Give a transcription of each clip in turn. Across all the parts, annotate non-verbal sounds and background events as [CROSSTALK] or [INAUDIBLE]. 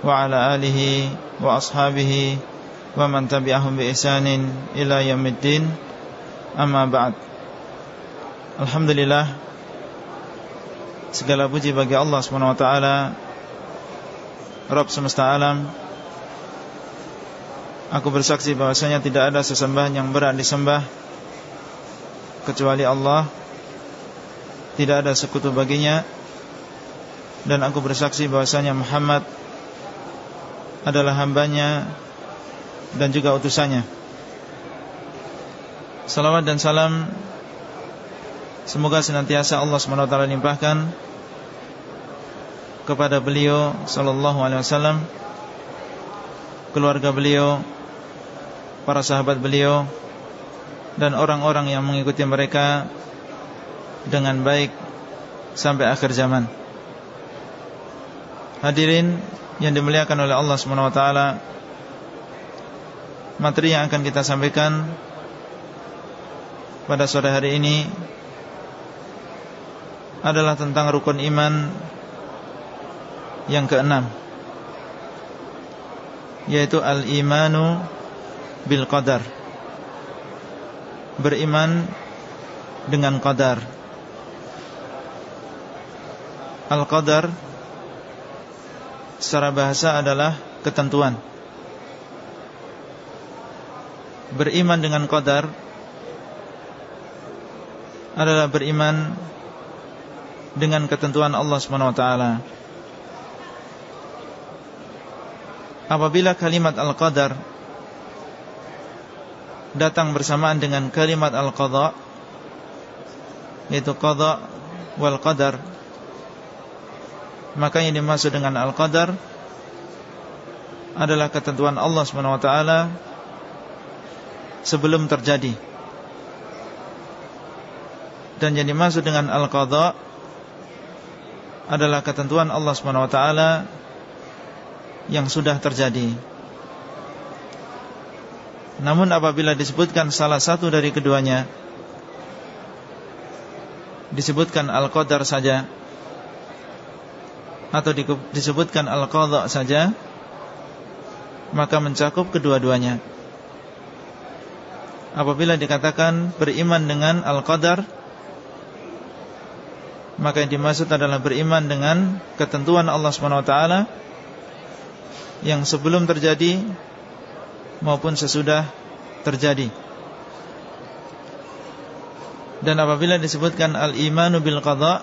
wa ala alihi wa ashabihi wa man tabi'ahum bi ihsanin ila yaumiddin. Amma ba'd. Alhamdulillah segala puji bagi Allah Subhanahu wa taala Rabb semesta alam. Aku bersaksi bahwasanya tidak ada sesembahan yang berat disembah kecuali Allah. Tidak ada sekutu baginya. Dan aku bersaksi bahwasanya Muhammad adalah hambanya dan juga utusannya. Salawat dan salam Semoga senantiasa Allah SWT limpahkan Kepada beliau Sallallahu alaihi wasallam Keluarga beliau Para sahabat beliau Dan orang-orang yang mengikuti mereka Dengan baik Sampai akhir zaman. Hadirin yang dimuliakan oleh Allah SWT Materi yang akan kita sampaikan pada sore hari ini adalah tentang rukun iman yang keenam yaitu al-imanu bil qadar. Beriman dengan qadar. Al-qadar secara bahasa adalah ketentuan. Beriman dengan qadar adalah beriman dengan ketentuan Allah SWT Apabila kalimat Al-Qadar Datang bersamaan dengan kalimat Al-Qadha Yaitu Qadha wal Qadar maka yang dimaksud dengan Al-Qadar Adalah ketentuan Allah SWT Sebelum terjadi. Dan yang dimaksud dengan Al-Qadha Adalah ketentuan Allah SWT Yang sudah terjadi. Namun apabila disebutkan salah satu dari keduanya Disebutkan Al-Qadar saja atau disebutkan al-qadha saja maka mencakup kedua-duanya. Apabila dikatakan beriman dengan al-qadar maka yang dimaksud adalah beriman dengan ketentuan Allah SWT yang sebelum terjadi maupun sesudah terjadi. Dan apabila disebutkan al-imanu bil qadha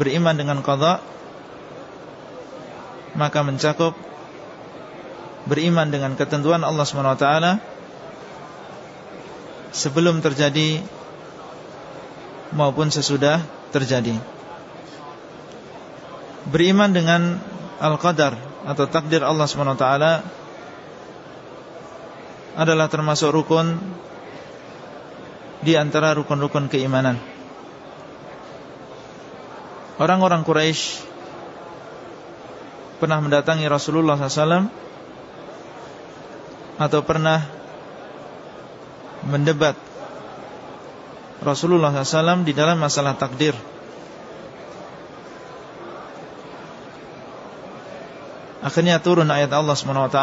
beriman dengan qadha maka mencakup beriman dengan ketentuan Allah SWT sebelum terjadi maupun sesudah terjadi. Beriman dengan Al-Qadar atau takdir Allah SWT adalah termasuk rukun di antara rukun-rukun keimanan. Orang-orang Quraisy pernah mendatangi Rasulullah SAW atau pernah mendebat Rasulullah SAW di dalam masalah takdir. Akhirnya turun ayat Allah SWT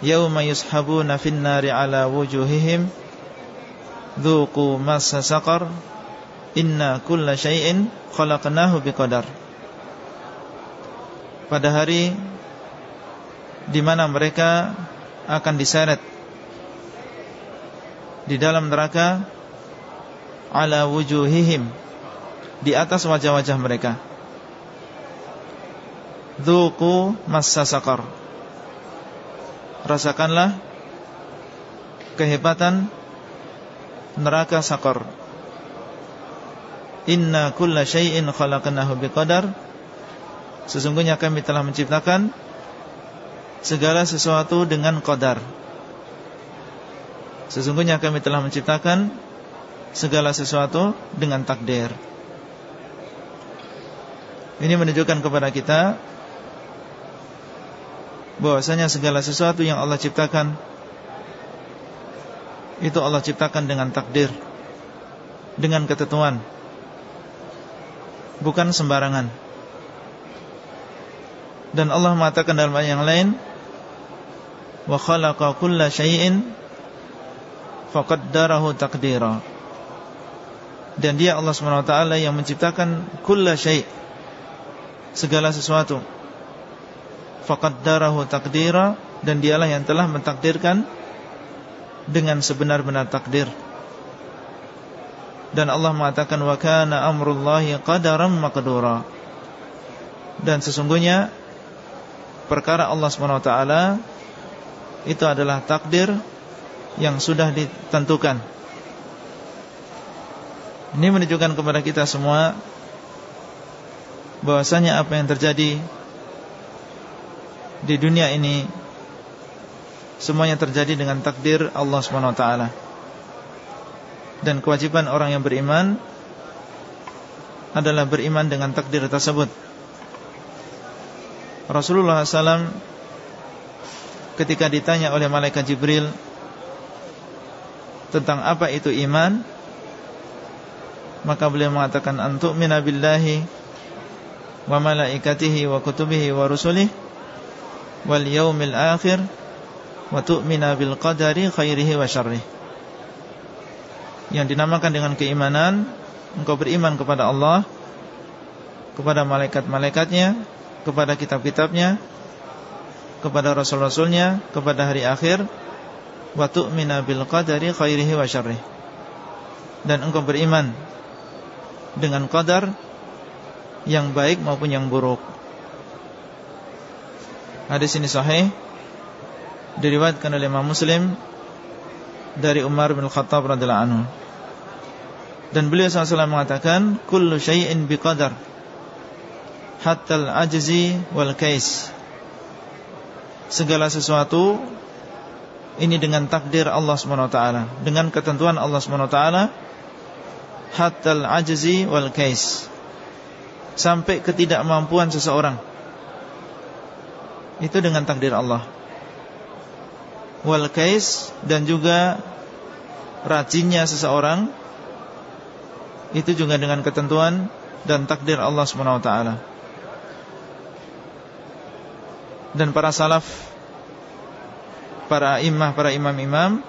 Yawma yushabuna fin nari ala wujuhihim Dhuku masa saqar Inna kulla syai'in khalaqnahu biqadar pada hari di mana mereka akan diseret di dalam neraka ala wujuhihim di atas wajah-wajah mereka. Dzuqu massa saqar. Rasakanlah kehebatan neraka sakar. Inna kulla syai'in khalaqnahu biqadar Sesungguhnya kami telah menciptakan segala sesuatu dengan qadar. Sesungguhnya kami telah menciptakan segala sesuatu dengan takdir. Ini menunjukkan kepada kita bahwasanya segala sesuatu yang Allah ciptakan itu Allah ciptakan dengan takdir, dengan ketentuan, bukan sembarangan. Dan Allah mengatakan dalam ayat yang lain, wa khalaqa kulla syai'in faqaddarahu taqdira. Dan dia Allah SWT yang menciptakan kulla syai' segala sesuatu. Faqaddarahu taqdira dan dialah yang telah mentakdirkan dengan sebenar-benar takdir. Dan Allah mengatakan wa kana amrullahi qadaran maqdura. Dan sesungguhnya perkara Allah SWT itu adalah takdir yang sudah ditentukan. Ini menunjukkan kepada kita semua bahwasanya apa yang terjadi di dunia ini semuanya terjadi dengan takdir Allah SWT. Dan kewajiban orang yang beriman adalah beriman dengan takdir tersebut. Rasulullah SAW ketika ditanya oleh malaikat Jibril tentang apa itu iman, maka beliau mengatakan antuk minabillahi wa malaikatihi wa kutubihi wa rusulih wal yaumil akhir wa tu'mina bil qadari khairihi wa syarrih. Yang dinamakan dengan keimanan, engkau beriman kepada Allah, kepada malaikat-malaikatnya, kepada kitab-kitabnya kepada rasul-rasulnya kepada hari akhir wa tu'mina bil qadari khairihi wa dan engkau beriman dengan qadar yang baik maupun yang buruk. Hadis ini sahih diriwayatkan oleh Imam Muslim dari Umar bin Khattab radhiyallahu anhu. Dan beliau SAW mengatakan kullu syai'in biqadar hatta al-ajzi wal kais. Segala sesuatu ini dengan takdir Allah SWT Dengan ketentuan Allah SWT Hatta al-ajzi wal kais. Sampai ketidakmampuan seseorang. Itu dengan takdir Allah. Wal kais Dan juga Rajinnya seseorang Itu juga dengan ketentuan Dan takdir Allah SWT dan para salaf para imam para imam-imam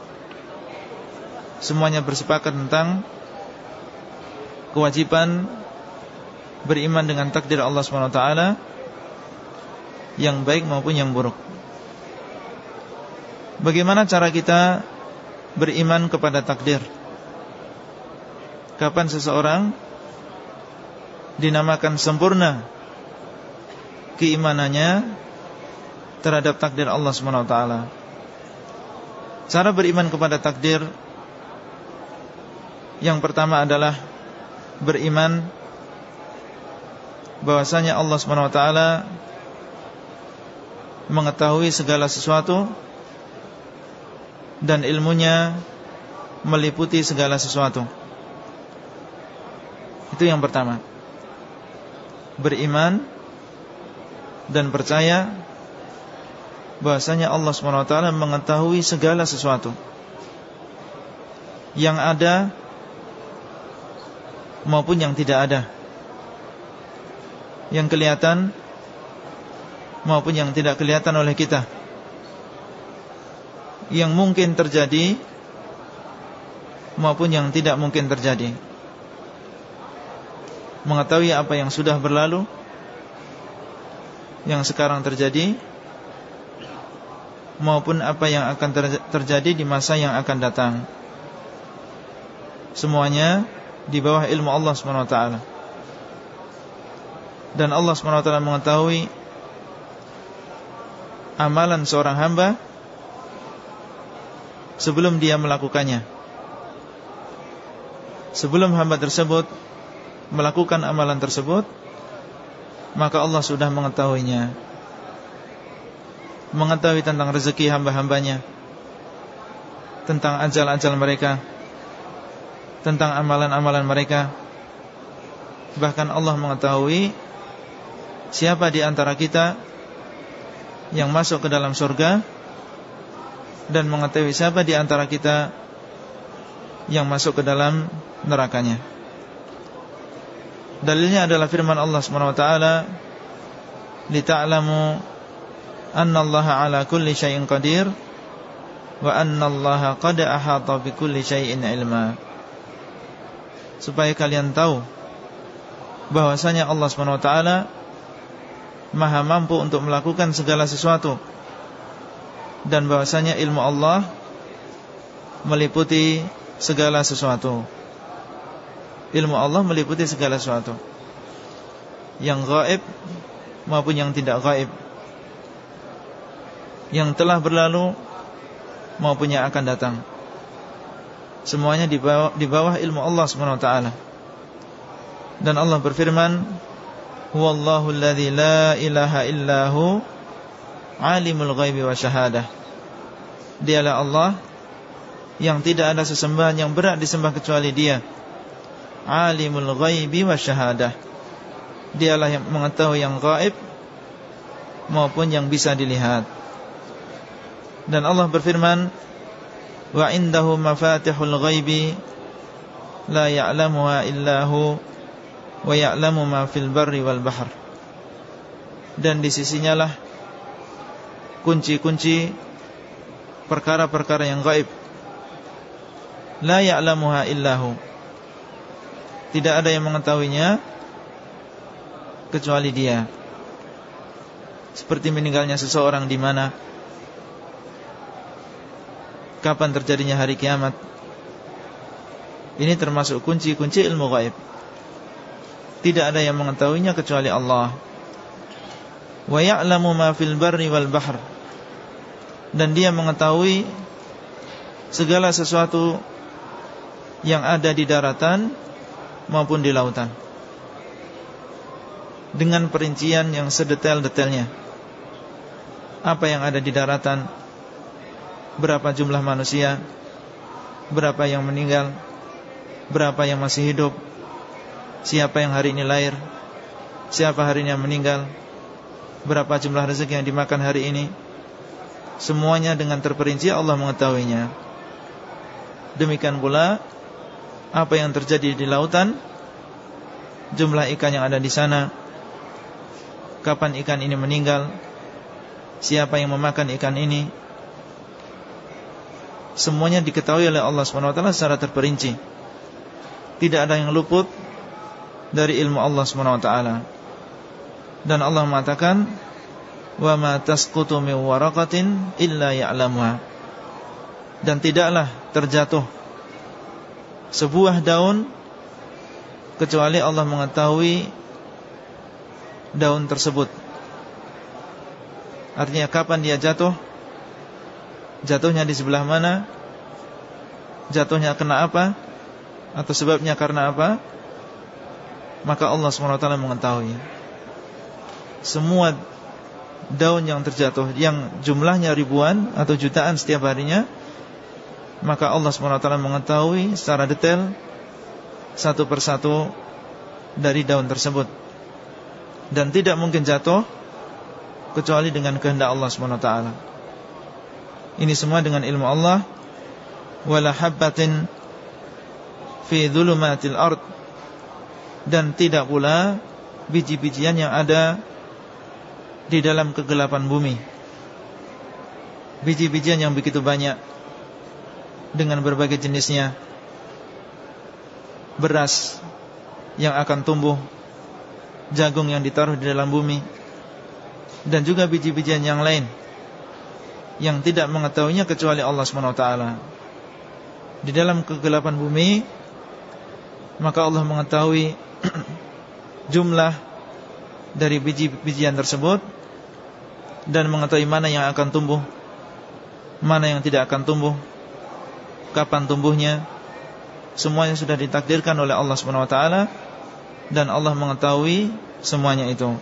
semuanya bersepakat tentang kewajiban beriman dengan takdir Allah SWT yang baik maupun yang buruk. Bagaimana cara kita beriman kepada takdir? Kapan seseorang dinamakan sempurna keimanannya terhadap takdir Allah SWT Cara beriman kepada takdir Yang pertama adalah Beriman bahwasanya Allah SWT Mengetahui segala sesuatu Dan ilmunya Meliputi segala sesuatu. Itu yang pertama. Beriman Dan percaya bahasanya Allah SWT mengetahui segala sesuatu. Yang ada maupun yang tidak ada. Yang kelihatan maupun yang tidak kelihatan oleh kita. Yang mungkin terjadi maupun yang tidak mungkin terjadi. Mengetahui apa yang sudah berlalu yang sekarang terjadi maupun apa yang akan terjadi di masa yang akan datang. Semuanya di bawah ilmu Allah SWT Dan Allah SWT mengetahui amalan seorang hamba sebelum dia melakukannya. Sebelum hamba tersebut melakukan amalan tersebut, maka Allah sudah mengetahuinya. Mengetahui tentang rezeki hamba-hambanya Tentang ajal-ajal mereka Tentang amalan-amalan mereka. Bahkan Allah mengetahui Siapa di antara kita Yang masuk ke dalam surga Dan mengetahui siapa di antara kita Yang masuk ke dalam nerakanya. Dalilnya adalah firman Allah SWT Lita'lamu Anna Allah ala kulli syai'in qadir Wa anna Allah qad ahata bi kulli syai'in ilma. Supaya kalian tahu bahwasanya Allah SWT Maha mampu untuk melakukan segala sesuatu Dan bahwasanya ilmu Allah Meliputi segala sesuatu. Ilmu Allah meliputi segala sesuatu. Yang gaib Maupun yang tidak gaib Yang telah berlalu Maupun yang akan datang. Semuanya di bawah, di bawah ilmu Allah SWT Dan Allah berfirman Huwallahu alladhi la ilaha illahu Alimul ghaibi wa syahadah. Dialah Allah Yang tidak ada sesembahan yang berat disembah kecuali dia. Alimul ghaibi wa syahadah. Dialah yang mengetahui yang gaib maupun yang bisa dilihat. Dan Allah berfirman, "Wa indahu mafatihul ghaibi la ya'lamuha illa hu wa ya'lamu ma fil barri wal bahr." Dan di sisinya lah kunci-kunci perkara-perkara yang gaib. La ya'lamuha illa hu tidak ada yang mengetahuinya Kecuali dia Seperti meninggalnya seseorang di mana Kapan terjadinya hari kiamat? Ini termasuk kunci-kunci ilmu gaib Tidak ada yang mengetahuinya kecuali Allah. Wa ya'lamu ma fil barri wal bahr. Dan dia mengetahui Segala sesuatu Yang ada di daratan maupun di lautan. Dengan perincian yang sedetail-detailnya. Apa yang ada di daratan Berapa jumlah manusia? Berapa yang meninggal? Berapa yang masih hidup? Siapa yang hari ini lahir? Siapa hari ini yang meninggal? Berapa jumlah rezeki yang dimakan hari ini? Semuanya dengan terperinci Allah mengetahuinya. Demikian pula apa yang terjadi di lautan, jumlah ikan yang ada di sana, kapan ikan ini meninggal, siapa yang memakan ikan ini, semuanya diketahui oleh Allah SWT secara terperinci. Tidak ada yang luput dari ilmu Allah SWT. Dan Allah mengatakan, "Wa ma tasqutu min waraqatin illa ya'lamuha." Dan tidaklah terjatuh sebuah daun kecuali Allah mengetahui daun tersebut. Artinya kapan dia jatuh? Jatuhnya di sebelah mana? Jatuhnya kena apa? Atau sebabnya karena apa? Maka Allah SWT mengetahui Semua daun yang terjatuh Yang jumlahnya ribuan atau jutaan setiap harinya maka Allah SWT mengetahui secara detail Satu persatu Dari daun tersebut Dan tidak mungkin jatuh Kecuali dengan kehendak Allah SWT Ini semua dengan ilmu Allah. Wala habbatin Fi dhulumatil ard. Dan tidak pula Biji-bijian yang ada Di dalam kegelapan bumi. Biji-bijian yang begitu banyak dengan berbagai jenisnya. Beras yang akan tumbuh. Jagung yang ditaruh di dalam bumi. Dan juga biji-bijian yang lain yang tidak mengetahuinya kecuali Allah SWT di dalam kegelapan bumi maka Allah mengetahui [CLEARS THROAT] jumlah dari biji-bijian tersebut dan mengetahui mana yang akan tumbuh mana yang tidak akan tumbuh kapan tumbuhnya semuanya sudah ditakdirkan oleh Allah taala dan Allah mengetahui semuanya itu.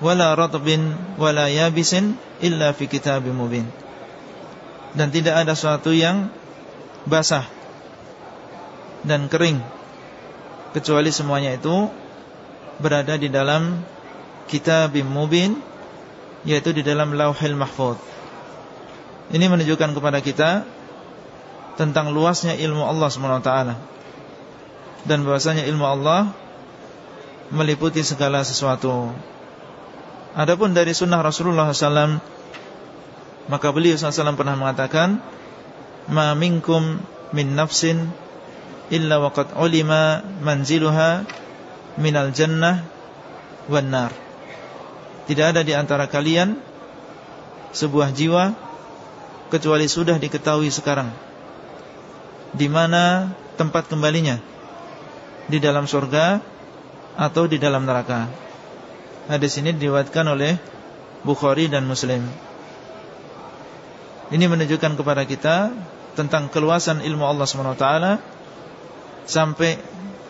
Wala ratbin wala yabisin illa fi kitabim mubin. Dan tidak ada sesuatu yang basah dan kering kecuali semuanya itu berada di dalam kitabim mubin yaitu di dalam Lauhil Mahfuz. Ini menunjukkan kepada kita tentang luasnya ilmu Allah SWT dan bahwasanya ilmu Allah meliputi segala sesuatu. Adapun dari sunnah Rasulullah SAW Maka beliau SAW pernah mengatakan Ma minkum min nafsin Illa waqad ulima manziluha Minal jannah Wan nar. Tidak ada di antara kalian Sebuah jiwa Kecuali sudah diketahui sekarang di mana tempat kembalinya Di dalam surga Atau di dalam neraka Hadis ini diriwayatkan oleh Bukhari dan Muslim. Ini menunjukkan kepada kita tentang keluasan ilmu Allah SWT sampai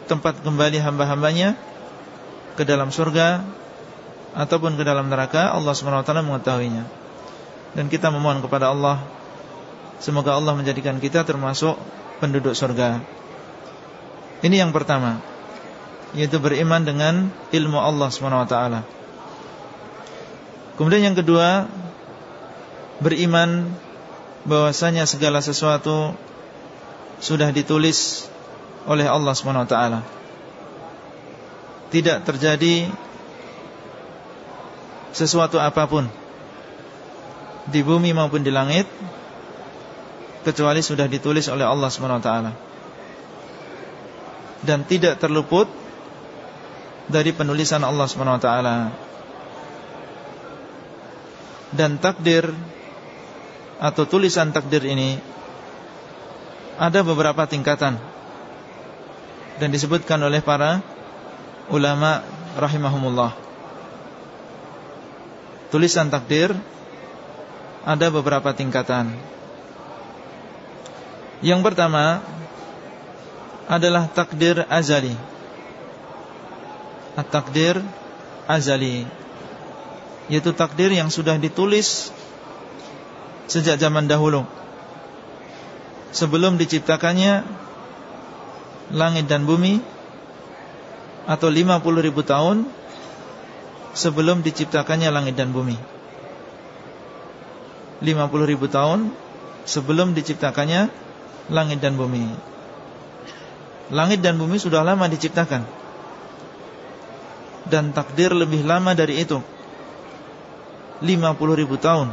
tempat kembali hamba-hambanya ke dalam surga ataupun ke dalam neraka Allah SWT mengetahuinya. Dan kita memohon kepada Allah semoga Allah menjadikan kita termasuk penduduk surga. Ini yang pertama yaitu beriman dengan ilmu Allah SWT Kemudian yang kedua Beriman bahwasanya segala sesuatu Sudah ditulis oleh Allah SWT Tidak terjadi Sesuatu apa pun Di bumi maupun di langit Kecuali sudah ditulis oleh Allah SWT Dan tidak terluput dari penulisan Allah SWT Dan takdir Atau tulisan takdir ini Ada beberapa tingkatan Dan disebutkan oleh para Ulama Rahimahumullah. Tulisan takdir Ada beberapa tingkatan. Yang pertama Adalah takdir azali At-takdir azali. Yaitu takdir yang sudah ditulis Sejak zaman dahulu. Sebelum diciptakannya Langit dan bumi Atau 50 ribu tahun Sebelum diciptakannya langit dan bumi. 50 ribu tahun Sebelum diciptakannya Langit dan bumi. Langit dan bumi sudah lama diciptakan dan takdir lebih lama dari itu. 50 ribu tahun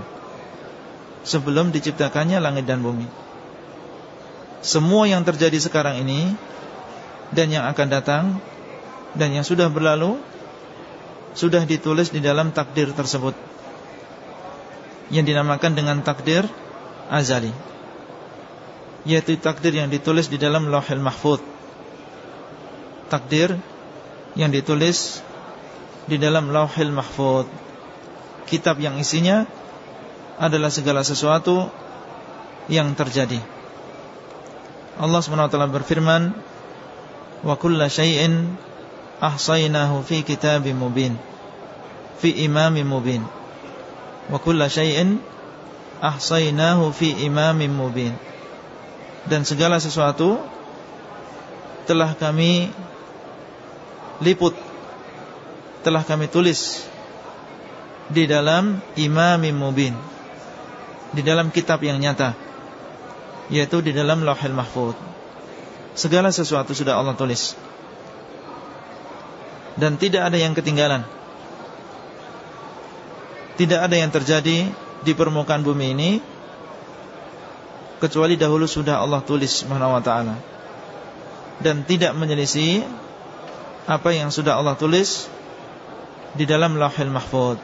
Sebelum diciptakannya langit dan bumi. Semua yang terjadi sekarang ini Dan yang akan datang Dan yang sudah berlalu Sudah ditulis di dalam takdir tersebut. Yang dinamakan dengan takdir azali. Yaitu takdir yang ditulis di dalam lohil mahfud Takdir yang ditulis di dalam Lauhil Mahfud. Kitab yang isinya adalah segala sesuatu yang terjadi. Allah SWT berfirman, "Wa kulla syai'in ahsaynahu fi kitabim mubin." Fi imamin mubin. Wa kulla syai'in ahsaynahu fi imamin mubin. Dan segala sesuatu telah kami liput telah kami tulis di dalam Imamim Mubin di dalam kitab yang nyata yaitu di dalam Lauhul Mahfuz. Segala sesuatu sudah Allah tulis. Dan tidak ada yang ketinggalan. Tidak ada yang terjadi di permukaan bumi ini kecuali dahulu sudah Allah tulis Subhanahu wa taala. Dan tidak menyelisih apa yang sudah Allah tulis di dalam Lauhul Mahfuz.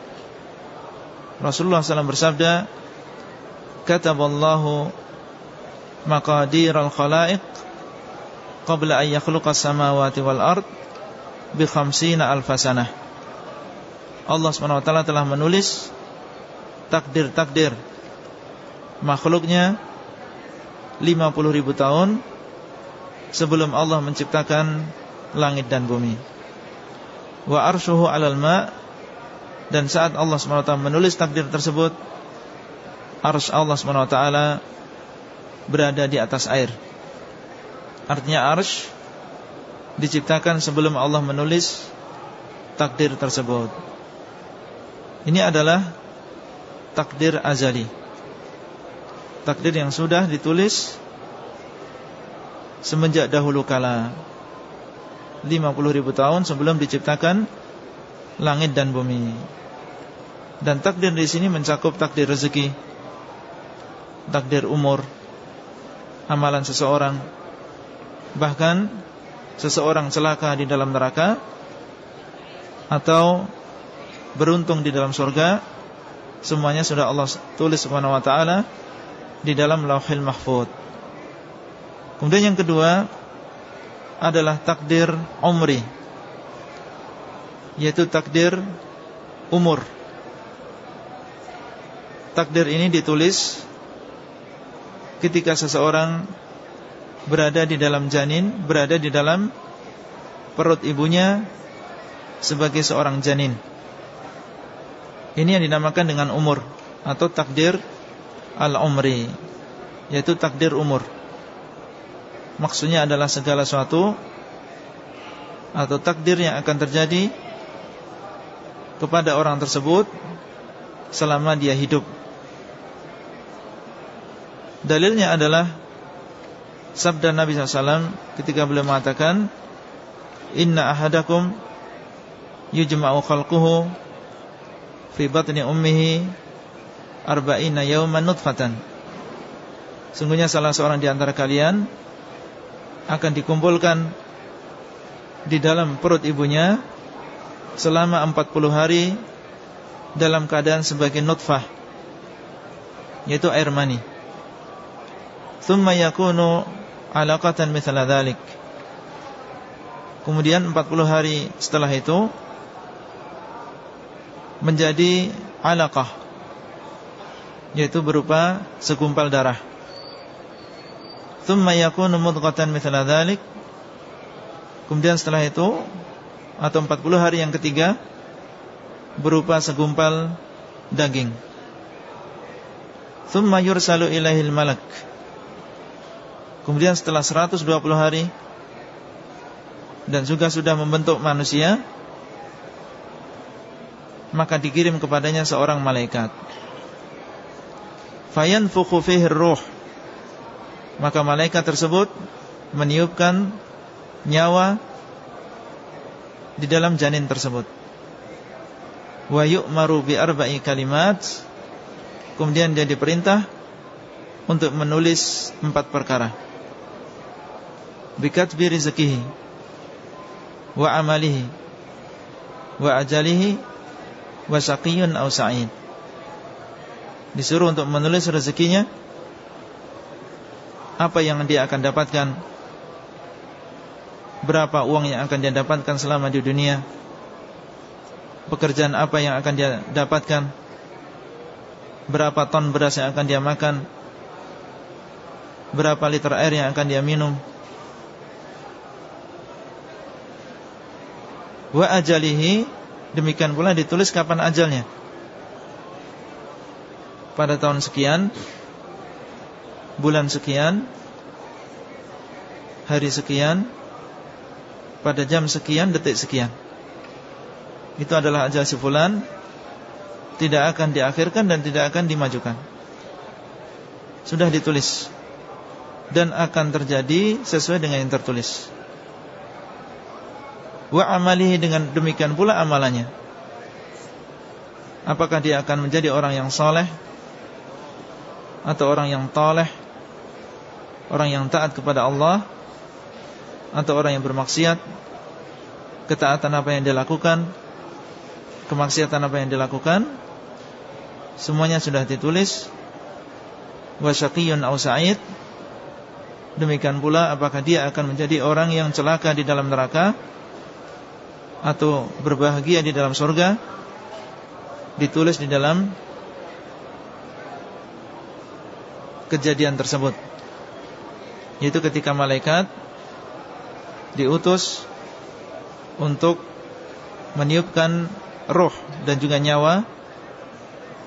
Rasulullah SAW bersabda, "Kataballahu maqadir al-khalaiq qabla an yakhluqa as-samawati wal ard bi khamsina alf sanah." Allah SWT telah menulis takdir-takdir makhluknya 50 ribu tahun sebelum Allah menciptakan langit dan bumi wa arshuhu 'alal ma' Dan saat Allah SWT menulis takdir tersebut Arsh Allah SWT berada di atas air. Artinya arsh diciptakan sebelum Allah menulis takdir tersebut. Ini adalah takdir azali. Takdir yang sudah ditulis semenjak dahulu kala 50 ribu tahun sebelum diciptakan langit dan bumi. Dan takdir di sini mencakup takdir rezeki takdir umur amalan seseorang bahkan seseorang celaka di dalam neraka atau beruntung di dalam surga semuanya sudah Allah tulis subhanahu wa taala di dalam Lauhil Mahfuz Kemudian yang kedua adalah takdir umri yaitu takdir umur. Takdir ini ditulis ketika seseorang berada di dalam janin, berada di dalam perut ibunya sebagai seorang janin. Ini yang dinamakan dengan umur atau takdir al-umri, yaitu takdir umur. Maksudnya adalah segala sesuatu Atau takdir yang akan terjadi Kepada orang tersebut Selama dia hidup. Dalilnya adalah Sabda Nabi SAW Ketika beliau mengatakan Inna ahadakum Yujma'u khalquhu Fi batni ummihi Arba'ina yawman nutfatan. Sungguhnya salah seorang di antara kalian akan dikumpulkan di dalam perut ibunya selama 40 hari dalam keadaan sebagai nutfah yaitu air mani. Thumma yakunu alaqatan mithla dhalik. Kemudian 40 hari setelah itu menjadi alaqah yaitu berupa segumpal darah. Thumma yakunu mudghatan mithla dhalik. Kemudian setelah itu Atau 40 hari yang ketiga Berupa segumpal daging. Thumma yursalu ilahil malak. Kemudian setelah 120 hari Dan juga sudah membentuk manusia Maka dikirim kepadanya seorang malaikat. Fayanfukhu fihi ruh maka malaikat tersebut meniupkan nyawa di dalam janin tersebut. Wa yu'maru bi arba'i kalimat. Kemudian dia diperintah untuk menulis empat perkara. Bikatbi rizkihi wa amalihi wa ajalihi wa saqiyun aw sa'id. Disuruh untuk menulis rezekinya apa yang dia akan dapatkan? Berapa uang yang akan dia dapatkan selama di dunia? Pekerjaan apa yang akan dia dapatkan? Berapa ton beras yang akan dia makan? Berapa liter air yang akan dia minum? Wa ajalihi Demikian pula ditulis kapan ajalnya. Pada tahun sekian bulan sekian hari sekian pada jam sekian detik sekian. Itu adalah ajal si fulan tidak akan diakhirkan dan tidak akan dimajukan. Sudah ditulis. Dan akan terjadi sesuai dengan yang tertulis. Wa amalihi dengan demikian pula amalannya. Apakah dia akan menjadi orang yang soleh atau orang yang toleh Orang yang taat kepada Allah Atau orang yang bermaksiat Ketaatan apa yang dia lakukan Kemaksiatan apa yang dia lakukan Semuanya sudah ditulis. Wasyakiyun au sa'id. Demikian pula apakah dia akan menjadi orang yang celaka di dalam neraka Atau berbahagia di dalam surga? Ditulis di dalam kejadian tersebut Yaitu ketika malaikat Diutus Untuk Meniupkan roh dan juga nyawa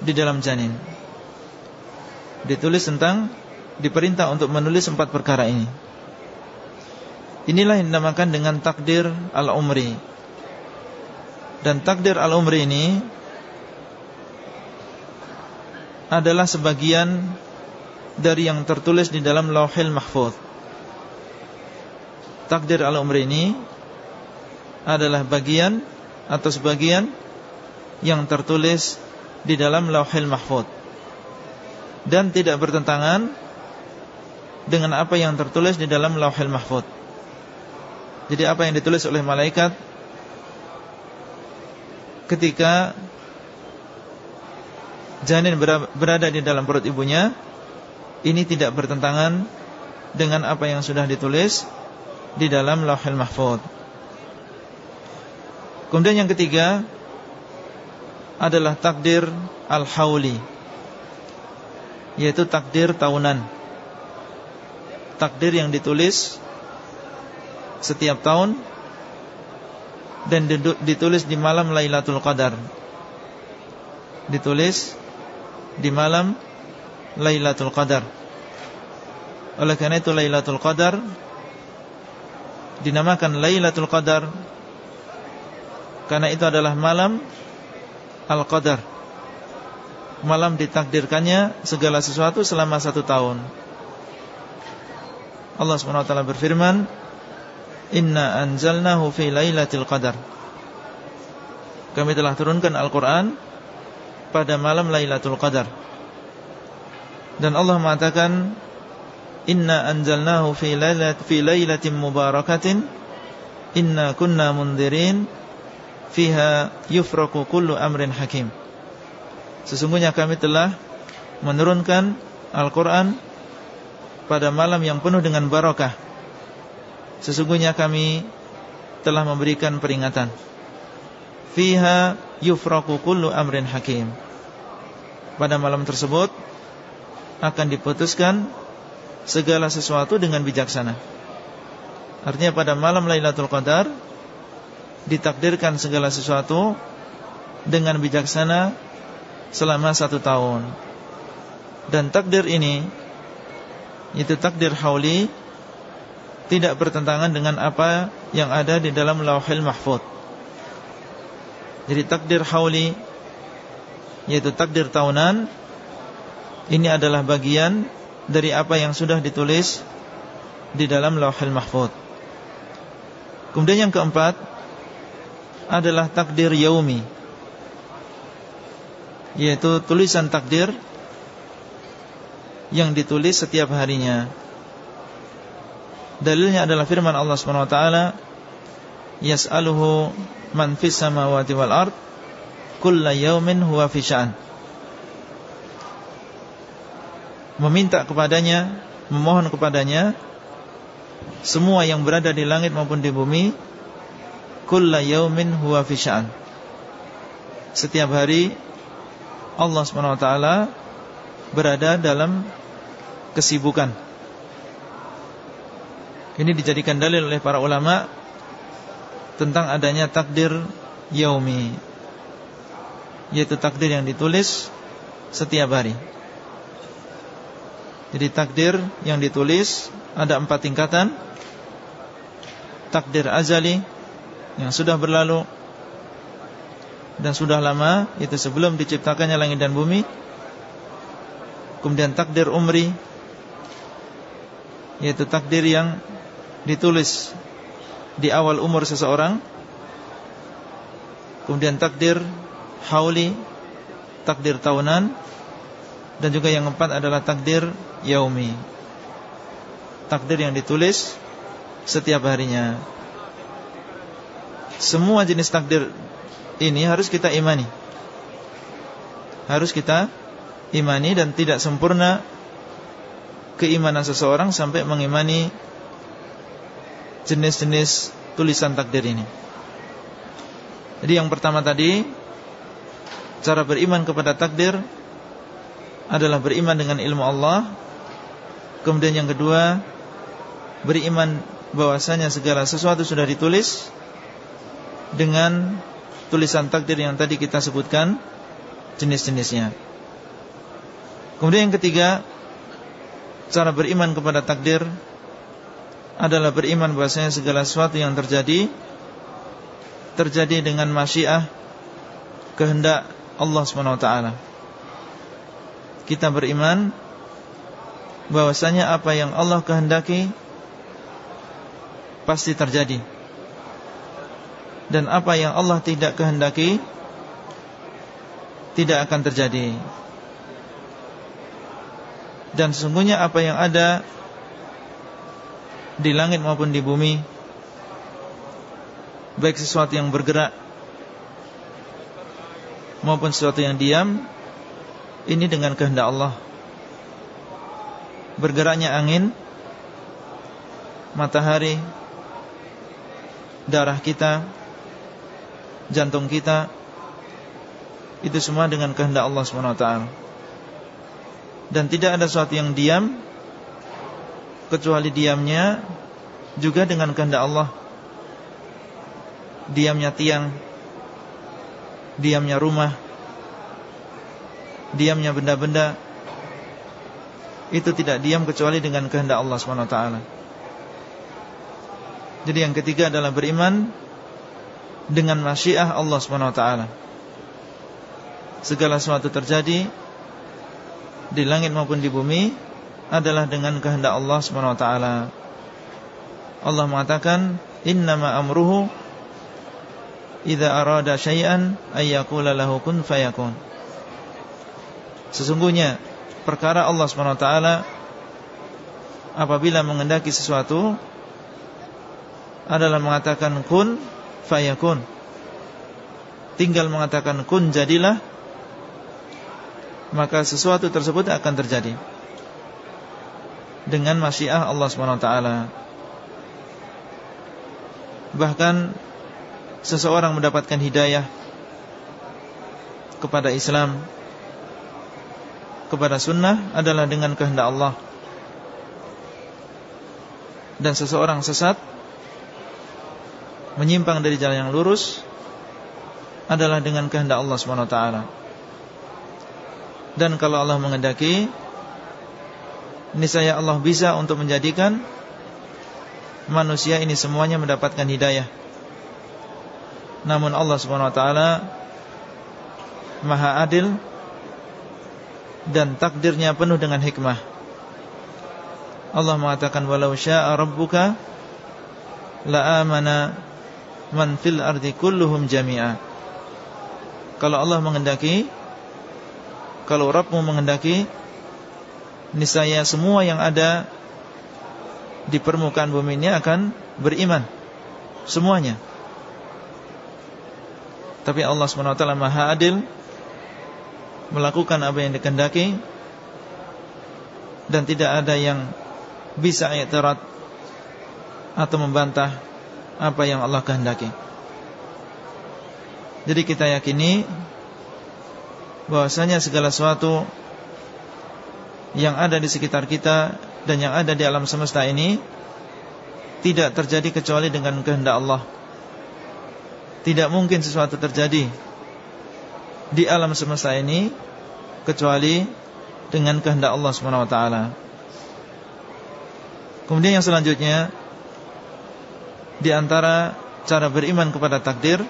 di dalam janin. Ditulis tentang diperintah untuk menulis empat perkara ini. Inilah yang dinamakan dengan takdir al-umri. Dan takdir al-umri ini adalah sebagian dari yang tertulis di dalam Lauhil Mahfuz. Takdir al-umri ini adalah bagian atau sebagian yang tertulis di dalam Lauhil Mahfuz dan tidak bertentangan dengan apa yang tertulis di dalam Lauhil Mahfuz. Jadi apa yang ditulis oleh malaikat ketika janin berada di dalam perut ibunya ini tidak bertentangan dengan apa yang sudah ditulis di dalam Lauhul Mahfuz. Kemudian yang ketiga adalah takdir al-hauli yaitu takdir tahunan. Takdir yang ditulis setiap tahun dan ditulis di malam Lailatul Qadar. Ditulis di malam Lailatul Qadar. Oleh karena itu Lailatul Qadar dinamakan Lailatul Qadar karena itu adalah malam Al-Qadar. Malam ditakdirkannya segala sesuatu selama satu tahun. Allah SWT berfirman, Inna anzalnahu fi lailatul qadar. Kami telah turunkan Al-Quran pada malam Lailatul Qadar. Dan Allah mengatakan Inna anzalnahu fi lailat fi lailatin mubarakatin inna kunna mundirin fiha yufraku kullu amrin hakim. Sesungguhnya kami telah menurunkan Al-Qur'an pada malam yang penuh dengan barakah. Sesungguhnya kami telah memberikan peringatan. Fiha yufraku kullu amrin hakim pada malam tersebut akan diputuskan segala sesuatu dengan bijaksana. Artinya pada malam Lailatul Qadar ditakdirkan segala sesuatu dengan bijaksana selama satu tahun. Dan takdir ini itu takdir hauli tidak bertentangan dengan apa yang ada di dalam Lauhil Mahfuz. Jadi takdir hauli yaitu takdir tahunan ini adalah bagian dari apa yang sudah ditulis di dalam Lauhul Mahfuz. Kemudian yang keempat adalah takdir yaumi yaitu tulisan takdir yang ditulis setiap harinya. Dalilnya adalah firman Allah Subhanahu wa taala, "Yas'aluhu man fis samawati wal ard kulla yaumin huwa fi sya'an. Meminta kepadanya, memohon kepadanya semua yang berada di langit maupun di bumi kulla yaumin huwa fi sya'an. Setiap hari Allah SWT berada dalam kesibukan. Ini dijadikan dalil oleh para ulama tentang adanya takdir yaumi yaitu takdir yang ditulis setiap hari. Jadi takdir yang ditulis ada empat tingkatan. Takdir azali yang sudah berlalu dan sudah lama itu sebelum diciptakannya langit dan bumi. Kemudian takdir umri yaitu takdir yang ditulis di awal umur seseorang. Kemudian takdir hauli takdir tahunan dan juga yang keempat adalah takdir yaumi takdir yang ditulis setiap harinya semua jenis takdir ini harus kita imani harus kita imani dan tidak sempurna keimanan seseorang sampai mengimani jenis-jenis tulisan takdir ini. Jadi yang pertama tadi Cara beriman kepada takdir adalah beriman dengan ilmu Allah. Kemudian yang kedua, beriman bahwasanya segala sesuatu sudah ditulis dengan tulisan takdir yang tadi kita sebutkan jenis-jenisnya. Kemudian yang ketiga, cara beriman kepada takdir adalah beriman bahwasanya segala sesuatu yang terjadi terjadi dengan masyiah kehendak Allah SWT Kita beriman bahwasanya apa yang Allah kehendaki pasti terjadi. Dan apa yang Allah tidak kehendaki tidak akan terjadi. Dan sesungguhnya apa yang ada di langit maupun di bumi baik sesuatu yang bergerak maupun sesuatu yang diam ini dengan kehendak Allah bergeraknya angin matahari darah kita jantung kita itu semua dengan kehendak Allah SWT dan tidak ada sesuatu yang diam kecuali diamnya juga dengan kehendak Allah. Diamnya tiang, diamnya rumah, diamnya benda-benda itu tidak diam kecuali dengan kehendak Allah SWT. Jadi yang ketiga adalah beriman dengan masyiah Allah SWT. Segala sesuatu terjadi di langit maupun di bumi adalah dengan kehendak Allah SWT. Allah mengatakan, Innama amruhu idza arada syai'an ay yaqula lahu kun fayakun. Sesungguhnya perkara Allah SWT apabila mengendaki sesuatu adalah mengatakan kun fayakun. Tinggal mengatakan kun jadilah maka sesuatu tersebut akan terjadi dengan masyiah Allah SWT. Bahkan seseorang mendapatkan hidayah kepada Islam kepada sunnah adalah dengan kehendak Allah. Dan seseorang sesat menyimpang dari jalan yang lurus adalah dengan kehendak Allah SWT dan kalau Allah mengendaki niscaya Allah bisa untuk menjadikan manusia ini semuanya mendapatkan hidayah. Namun Allah taala Maha adil dan takdirnya penuh dengan hikmah. Allah mengatakan walau syaa rabbuka la amana man fil ardi kulluhum jami'a. Kalau Allah mengendaki kalau Rabbmu mengendaki niscaya semua yang ada di permukaan bumi ini akan beriman semuanya tapi Allah SWT maha adil Melakukan apa yang dikendaki Dan tidak ada yang Bisa i'tirat Atau membantah Apa yang Allah kehendaki. Jadi kita yakini bahwasanya segala sesuatu Yang ada di sekitar kita Dan yang ada di alam semesta ini Tidak terjadi kecuali dengan kehendak Allah. Tidak mungkin sesuatu terjadi Di alam semesta ini Kecuali Dengan kehendak Allah SWT Kemudian yang selanjutnya Di antara Cara beriman kepada takdir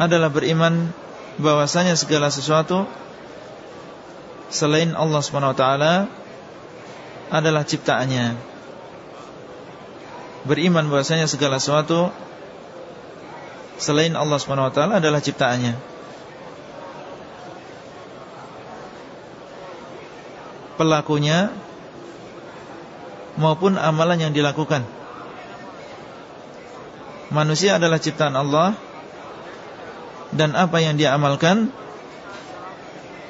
Adalah beriman bahwasanya segala sesuatu Selain Allah SWT Adalah ciptaannya Beriman bahwasanya segala sesuatu selain Allah SWT adalah ciptaannya. Pelakunya maupun amalan yang dilakukan. Manusia adalah ciptaan Allah dan apa yang dia amalkan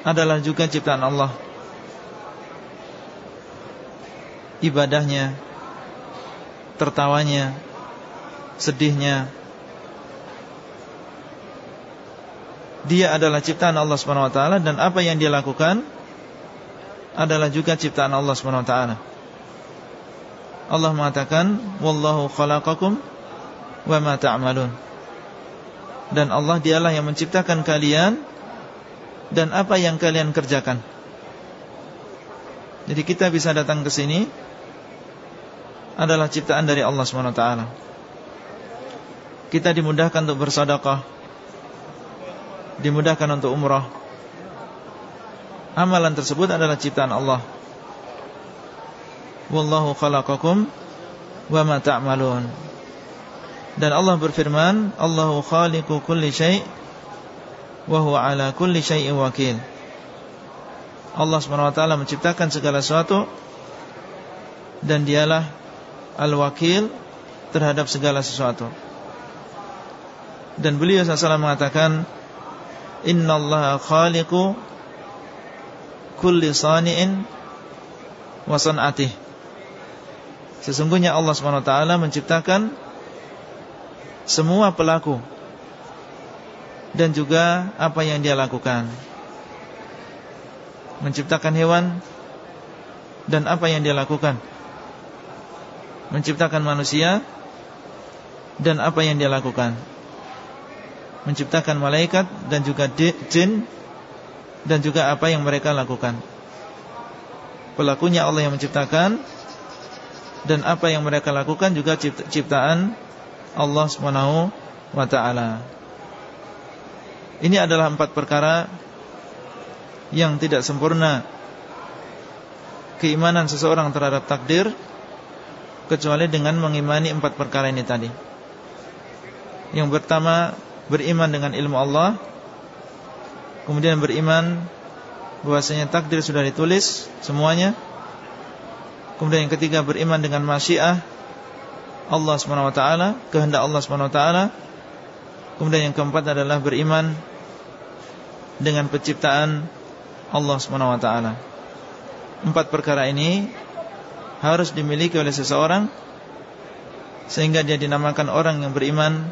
adalah juga ciptaan Allah. Ibadahnya, tertawanya, sedihnya, dia adalah ciptaan Allah Subhanahu wa taala dan apa yang dia lakukan adalah juga ciptaan Allah Subhanahu wa taala. Allah mengatakan wallahu khalaqakum wa ma ta'malun. dan Allah dialah yang menciptakan kalian dan apa yang kalian kerjakan. Jadi kita bisa datang ke sini adalah ciptaan dari Allah SWT. Kita dimudahkan untuk bersedekah, dimudahkan untuk umrah. Amalan tersebut adalah ciptaan Allah. Wallahu khalaqakum wa ma ta'malun. Dan Allah berfirman, Allahu khaliqu kulli syai' wa huwa ala kulli syai'in wakil. Allah SWT menciptakan segala sesuatu dan dialah al-wakil terhadap segala sesuatu. Dan beliau SAW mengatakan, Inna Allah khaliqu kulli sani'in wa san'atih. Sesungguhnya Allah SWT menciptakan semua pelaku dan juga apa yang dia lakukan. Menciptakan hewan dan apa yang dia lakukan. Menciptakan manusia dan apa yang dia lakukan. Menciptakan malaikat dan juga jin dan juga apa yang mereka lakukan. Pelakunya Allah yang menciptakan dan apa yang mereka lakukan juga ciptaan Allah Subhanahu wa taala. Ini adalah empat perkara yang tidak sempurna keimanan seseorang terhadap takdir kecuali dengan mengimani empat perkara ini tadi. Yang pertama beriman dengan ilmu Allah, kemudian beriman bahwasanya takdir sudah ditulis semuanya. Kemudian yang ketiga beriman dengan masyiah. Allah SWT Kehendak Allah SWT Kemudian yang keempat adalah beriman Dengan penciptaan Allah SWT Empat perkara ini Harus dimiliki oleh seseorang Sehingga dia dinamakan orang yang beriman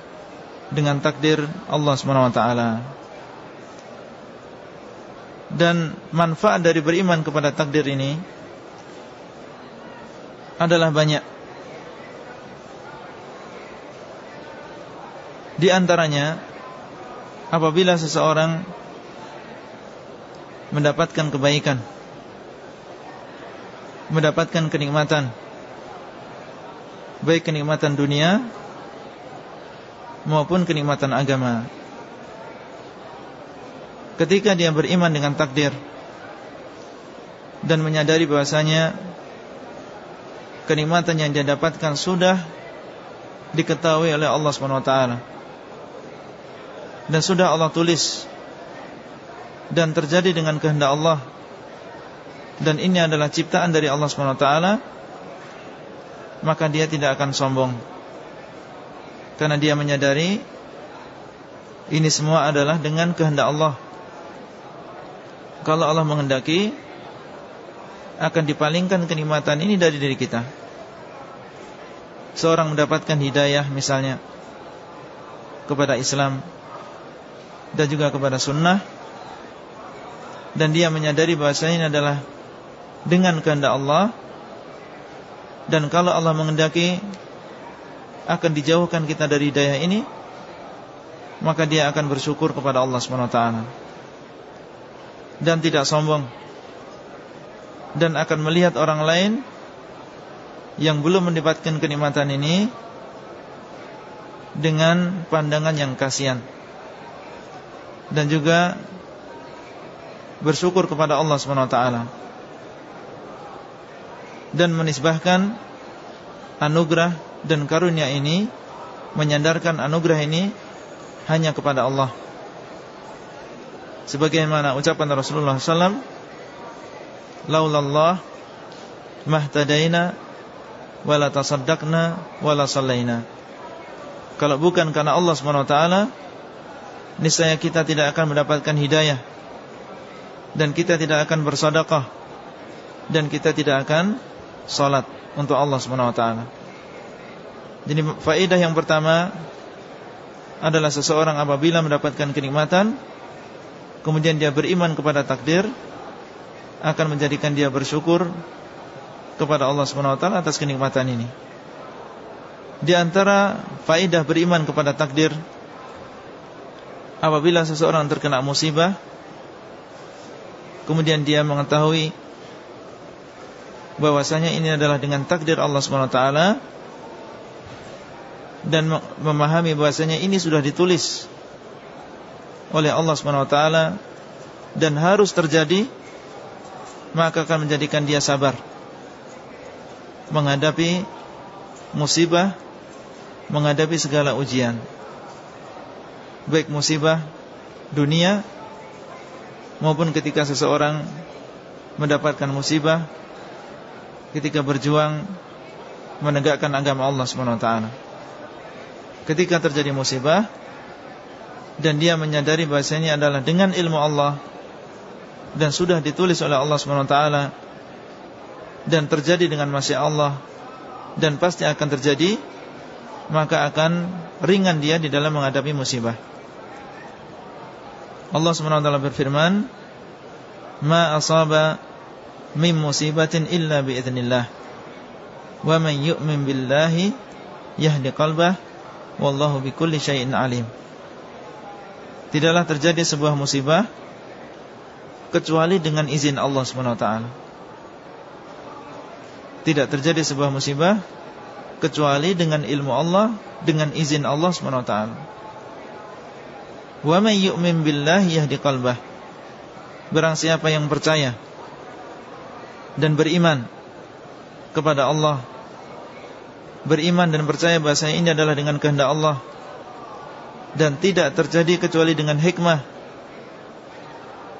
Dengan takdir Allah SWT Dan manfaat dari beriman kepada takdir ini Adalah banyak Di antaranya apabila seseorang mendapatkan kebaikan, mendapatkan kenikmatan, baik kenikmatan dunia maupun kenikmatan agama. Ketika dia beriman dengan takdir dan menyadari bahasanya kenikmatan yang dia dapatkan sudah diketahui oleh Allah taala dan sudah Allah tulis dan terjadi dengan kehendak Allah dan ini adalah ciptaan dari Allah SWT maka dia tidak akan sombong. Karena dia menyadari ini semua adalah dengan kehendak Allah kalau Allah menghendaki akan dipalingkan kenikmatan ini dari diri kita. Seorang mendapatkan hidayah misalnya kepada Islam dan juga kepada sunnah dan dia menyadari bahasanya ini adalah dengan kehendak Allah dan kalau Allah mengendaki akan dijauhkan kita dari hidayah ini maka dia akan bersyukur kepada Allah SWT dan tidak sombong. Dan akan melihat orang lain yang belum mendapatkan kenikmatan ini dengan pandangan yang kasihan. Dan juga bersyukur kepada Allah Subhanahu wa taala dan menisbahkan anugerah dan karunia ini menyandarkan anugerah ini hanya kepada Allah sebagaimana ucapan Rasulullah SAW laulallah mahtadaina wala tasaddaqna wala sallaina. Kalau bukan karena Allah taala niscaya kita tidak akan mendapatkan hidayah. Dan kita tidak akan bersedekah. Dan kita tidak akan salat untuk Allah taala. Jadi faedah yang pertama adalah seseorang apabila mendapatkan kenikmatan kemudian dia beriman kepada takdir akan menjadikan dia bersyukur kepada Allah taala atas kenikmatan ini. Di antara faedah beriman kepada takdir apabila seseorang terkena musibah kemudian dia mengetahui bahwasanya ini adalah dengan takdir Allah taala dan memahami bahwasanya ini sudah ditulis oleh Allah Subhanahu wa taala dan harus terjadi maka akan menjadikan dia sabar menghadapi musibah menghadapi segala ujian baik musibah dunia maupun ketika seseorang mendapatkan musibah ketika berjuang menegakkan agama Allah Subhanahu wa taala. Ketika terjadi musibah dan dia menyadari bahasanya adalah dengan ilmu Allah dan sudah ditulis oleh Allah Subhanahu wa taala dan terjadi dengan masya Allah dan pasti akan terjadi maka akan ringan dia di dalam menghadapi musibah. Allah Subhanahu wa taala berfirman, "Ma asaba min musibatin illa biiznillah. Wa man yu'min billahi yahdi qalbah wallahu bikulli syai'in alim. Tidaklah terjadi sebuah musibah kecuali dengan izin Allah Subhanahu wa taala. Tidak terjadi sebuah musibah kecuali dengan ilmu Allah, dengan izin Allah Subhanahu wa taala. Wa man yu'min billahi yahdi qalbah. Barang siapa yang percaya dan beriman kepada Allah Beriman dan percaya bahasa ini adalah dengan kehendak Allah Dan tidak terjadi kecuali dengan hikmah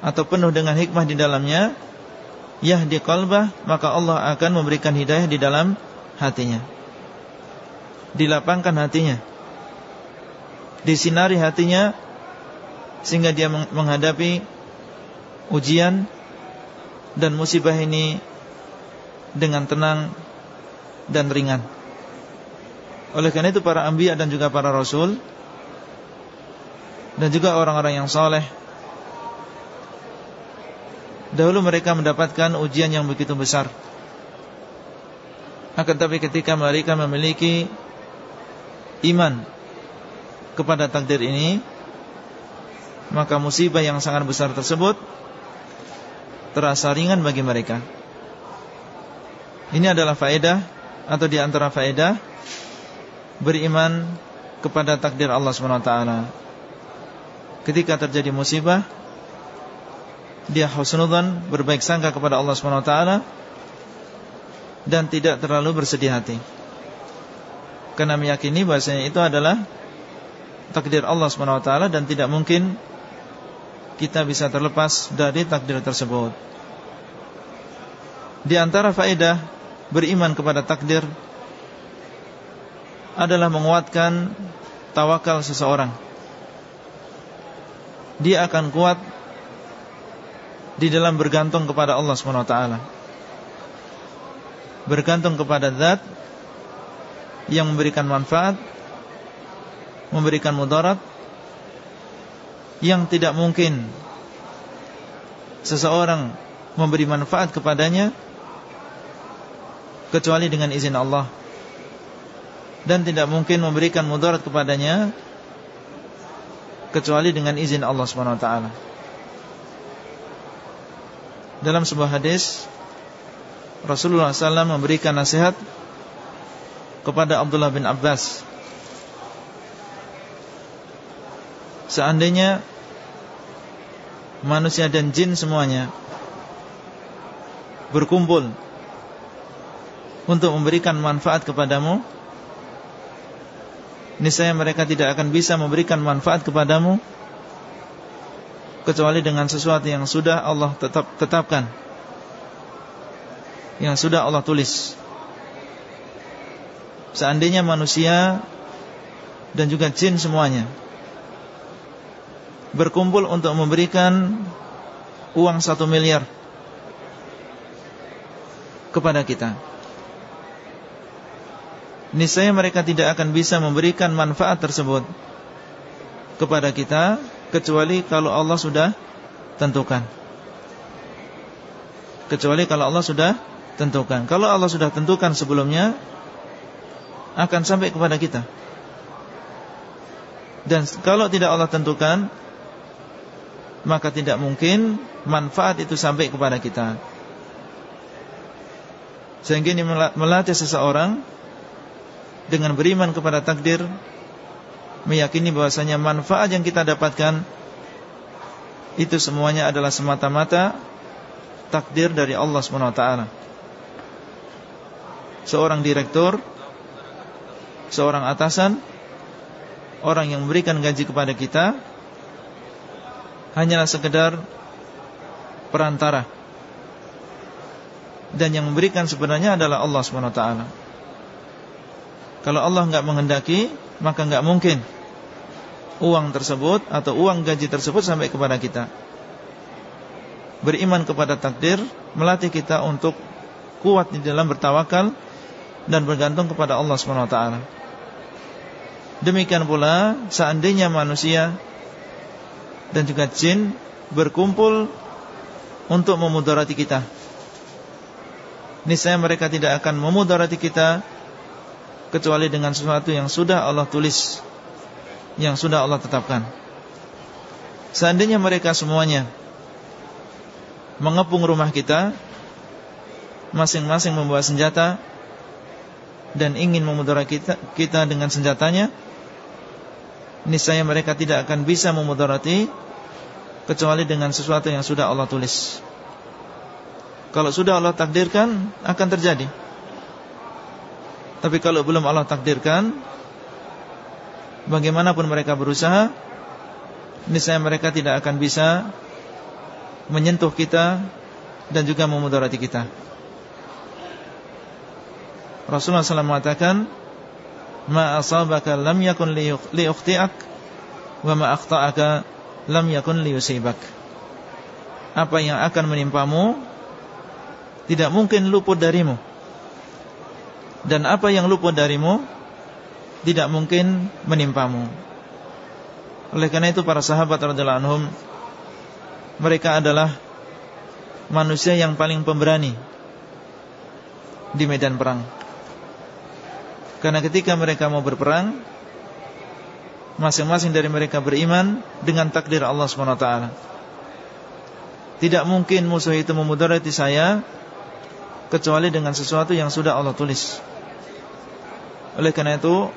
Atau penuh dengan hikmah di dalamnya Yahdi qalbah Maka Allah akan memberikan hidayah di dalam hatinya Dilapangkan hatinya Disinari hatinya Sehingga dia menghadapi Ujian Dan musibah ini dengan tenang dan ringan. Oleh karena itu para anbiya dan juga para rasul dan juga orang-orang yang saleh dahulu mereka mendapatkan ujian yang begitu besar. Akan tapi ketika mereka memiliki iman kepada takdir ini, maka musibah yang sangat besar tersebut terasa ringan bagi mereka. Ini adalah faedah atau di antara faedah beriman kepada takdir Allah SWT. Ketika terjadi musibah, dia husnudzan berbaik sangka kepada Allah SWT dan tidak terlalu bersedih hati. Karena meyakini bahasanya itu adalah takdir Allah SWT dan tidak mungkin kita bisa terlepas dari takdir tersebut. Di antara faedah beriman kepada takdir adalah menguatkan tawakal seseorang. Dia akan kuat di dalam bergantung kepada Allah SWT Bergantung kepada zat yang memberikan manfaat, memberikan mudarat yang tidak mungkin seseorang memberi manfaat kepadanya kecuali dengan izin Allah. Dan tidak mungkin memberikan mudarat kepadanya kecuali dengan izin Allah Subhanahu wa taala. Dalam sebuah hadis Rasulullah SAW memberikan nasihat kepada Abdullah bin Abbas Seandainya manusia dan jin semuanya berkumpul untuk memberikan manfaat kepadamu niscaya mereka tidak akan bisa memberikan manfaat kepadamu kecuali dengan sesuatu yang sudah Allah tetap tetapkan. Yang sudah Allah tulis. Seandainya manusia dan juga jin semuanya berkumpul untuk memberikan uang satu miliar kepada kita niscaya mereka tidak akan bisa memberikan manfaat tersebut kepada kita kecuali kalau Allah sudah tentukan. Kecuali kalau Allah sudah tentukan. Kalau Allah sudah tentukan sebelumnya akan sampai kepada kita. Dan kalau tidak Allah tentukan, Maka tidak mungkin manfaat itu sampai kepada kita Sehingga ini melatih seseorang Dengan beriman kepada takdir Meyakini bahwasanya manfaat yang kita dapatkan Itu semuanya adalah semata-mata Takdir dari Allah SWT Seorang direktur Seorang atasan Orang yang memberikan gaji kepada kita hanyalah sekedar perantara. Dan yang memberikan sebenarnya adalah Allah SWT kalau Allah nggak menghendaki maka nggak mungkin uang tersebut atau uang gaji tersebut sampai kepada kita beriman kepada takdir melatih kita untuk kuat di dalam bertawakal dan bergantung kepada Allah SWT demikian pula seandainya manusia dan juga jin berkumpul untuk memudarati kita. Niscaya mereka tidak akan memudarati kita kecuali dengan sesuatu yang sudah Allah tulis, yang sudah Allah tetapkan. Seandainya mereka semuanya mengepung rumah kita, masing-masing membawa senjata dan ingin memudarati kita, kita dengan senjatanya, niscaya mereka tidak akan bisa memudarati kecuali dengan sesuatu yang sudah Allah tulis. Kalau sudah Allah takdirkan akan terjadi. Tapi kalau belum Allah takdirkan, bagaimanapun mereka berusaha, niscaya mereka tidak akan bisa menyentuh kita dan juga memudarati kita. Rasulullah SAW mengatakan, ma asabaka lam yakun liukhti'ak wa ma akhta'aka lam yakun liyusibak. Apa yang akan menimpamu tidak mungkin luput darimu. Dan apa yang luput darimu tidak mungkin menimpamu. Oleh karena itu para sahabat radhiyallahu anhum mereka adalah manusia yang paling pemberani di medan perang. Karena ketika mereka mau berperang Masing-masing dari mereka beriman Dengan takdir Allah SWT Tidak mungkin musuh itu memudarati saya Kecuali dengan sesuatu yang sudah Allah tulis Oleh karena itu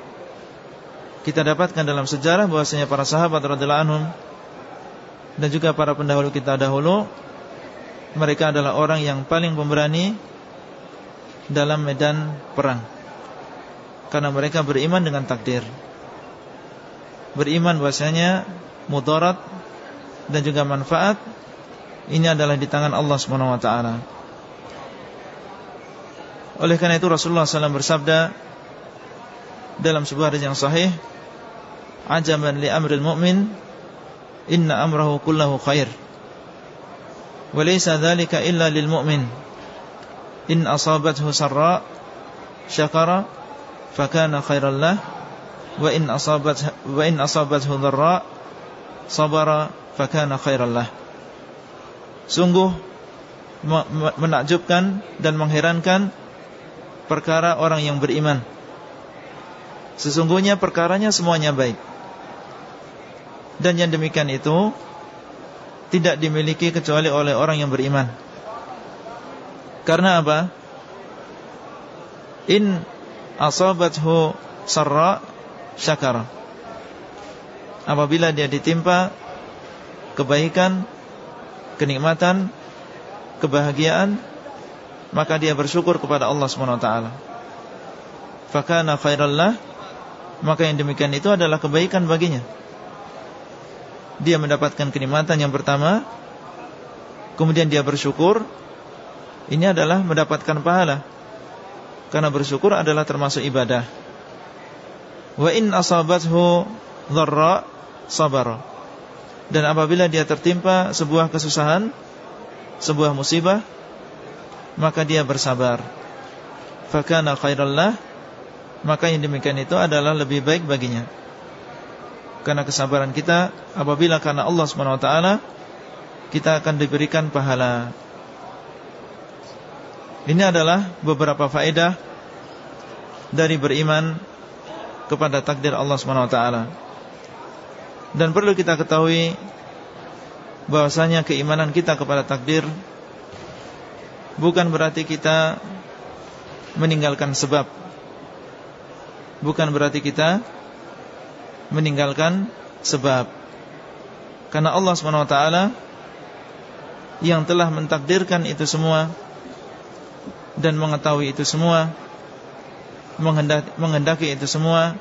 Kita dapatkan dalam sejarah bahwasanya para sahabat radhiyallahu anhum Dan juga para pendahulu kita dahulu Mereka adalah orang yang paling pemberani Dalam medan perang karena mereka beriman dengan takdir. Beriman bahasanya mudarat dan juga manfaat ini adalah di tangan Allah Subhanahu wa taala. Oleh karena itu Rasulullah SAW bersabda dalam sebuah hadis yang sahih, "Ajaban li amril mu'min, inna amrahu kullahu khair." Wa laysa dhalika illa lil mu'min. In asabathu sarra syakara fakana khairan lah wa in asabat wa in asabathu dharra sabara fakana khairan lah sungguh menakjubkan dan mengherankan perkara orang yang beriman. Sesungguhnya perkaranya semuanya baik. Dan yang demikian itu tidak dimiliki kecuali oleh orang yang beriman. Karena apa? In asabathu sarra syakara. Apabila dia ditimpa kebaikan kenikmatan kebahagiaan maka dia bersyukur kepada Allah Subhanahu wa taala. Fakana khairallah maka yang demikian itu adalah kebaikan baginya. Dia mendapatkan kenikmatan yang pertama. Kemudian dia bersyukur. Ini adalah mendapatkan pahala. Karena bersyukur adalah termasuk ibadah. Wa in asabathu dharra sabar. Dan apabila dia tertimpa sebuah kesusahan, sebuah musibah, maka dia bersabar. Fakana khairallah, maka yang demikian itu adalah lebih baik baginya. Karena kesabaran kita apabila karena Allah SWT kita akan diberikan pahala. Ini adalah beberapa faedah dari beriman kepada takdir Allah SWT. Dan perlu kita ketahui bahwasanya keimanan kita kepada takdir bukan berarti kita meninggalkan sebab. Bukan berarti kita meninggalkan sebab. Karena Allah SWT yang telah mentakdirkan itu semua dan mengetahui itu semua, menghendaki itu semua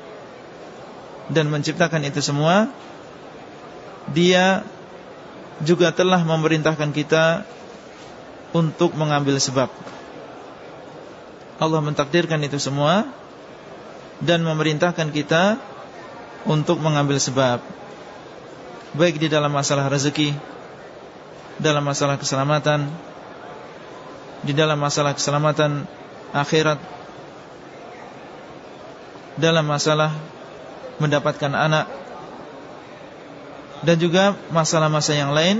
dan menciptakan itu semua, dia juga telah memerintahkan kita untuk mengambil sebab. Allah mentakdirkan itu semua dan memerintahkan kita untuk mengambil sebab. Baik di dalam masalah rezeki, dalam masalah keselamatan, di dalam masalah keselamatan akhirat, dalam masalah mendapatkan anak, dan juga masalah-masalah yang lain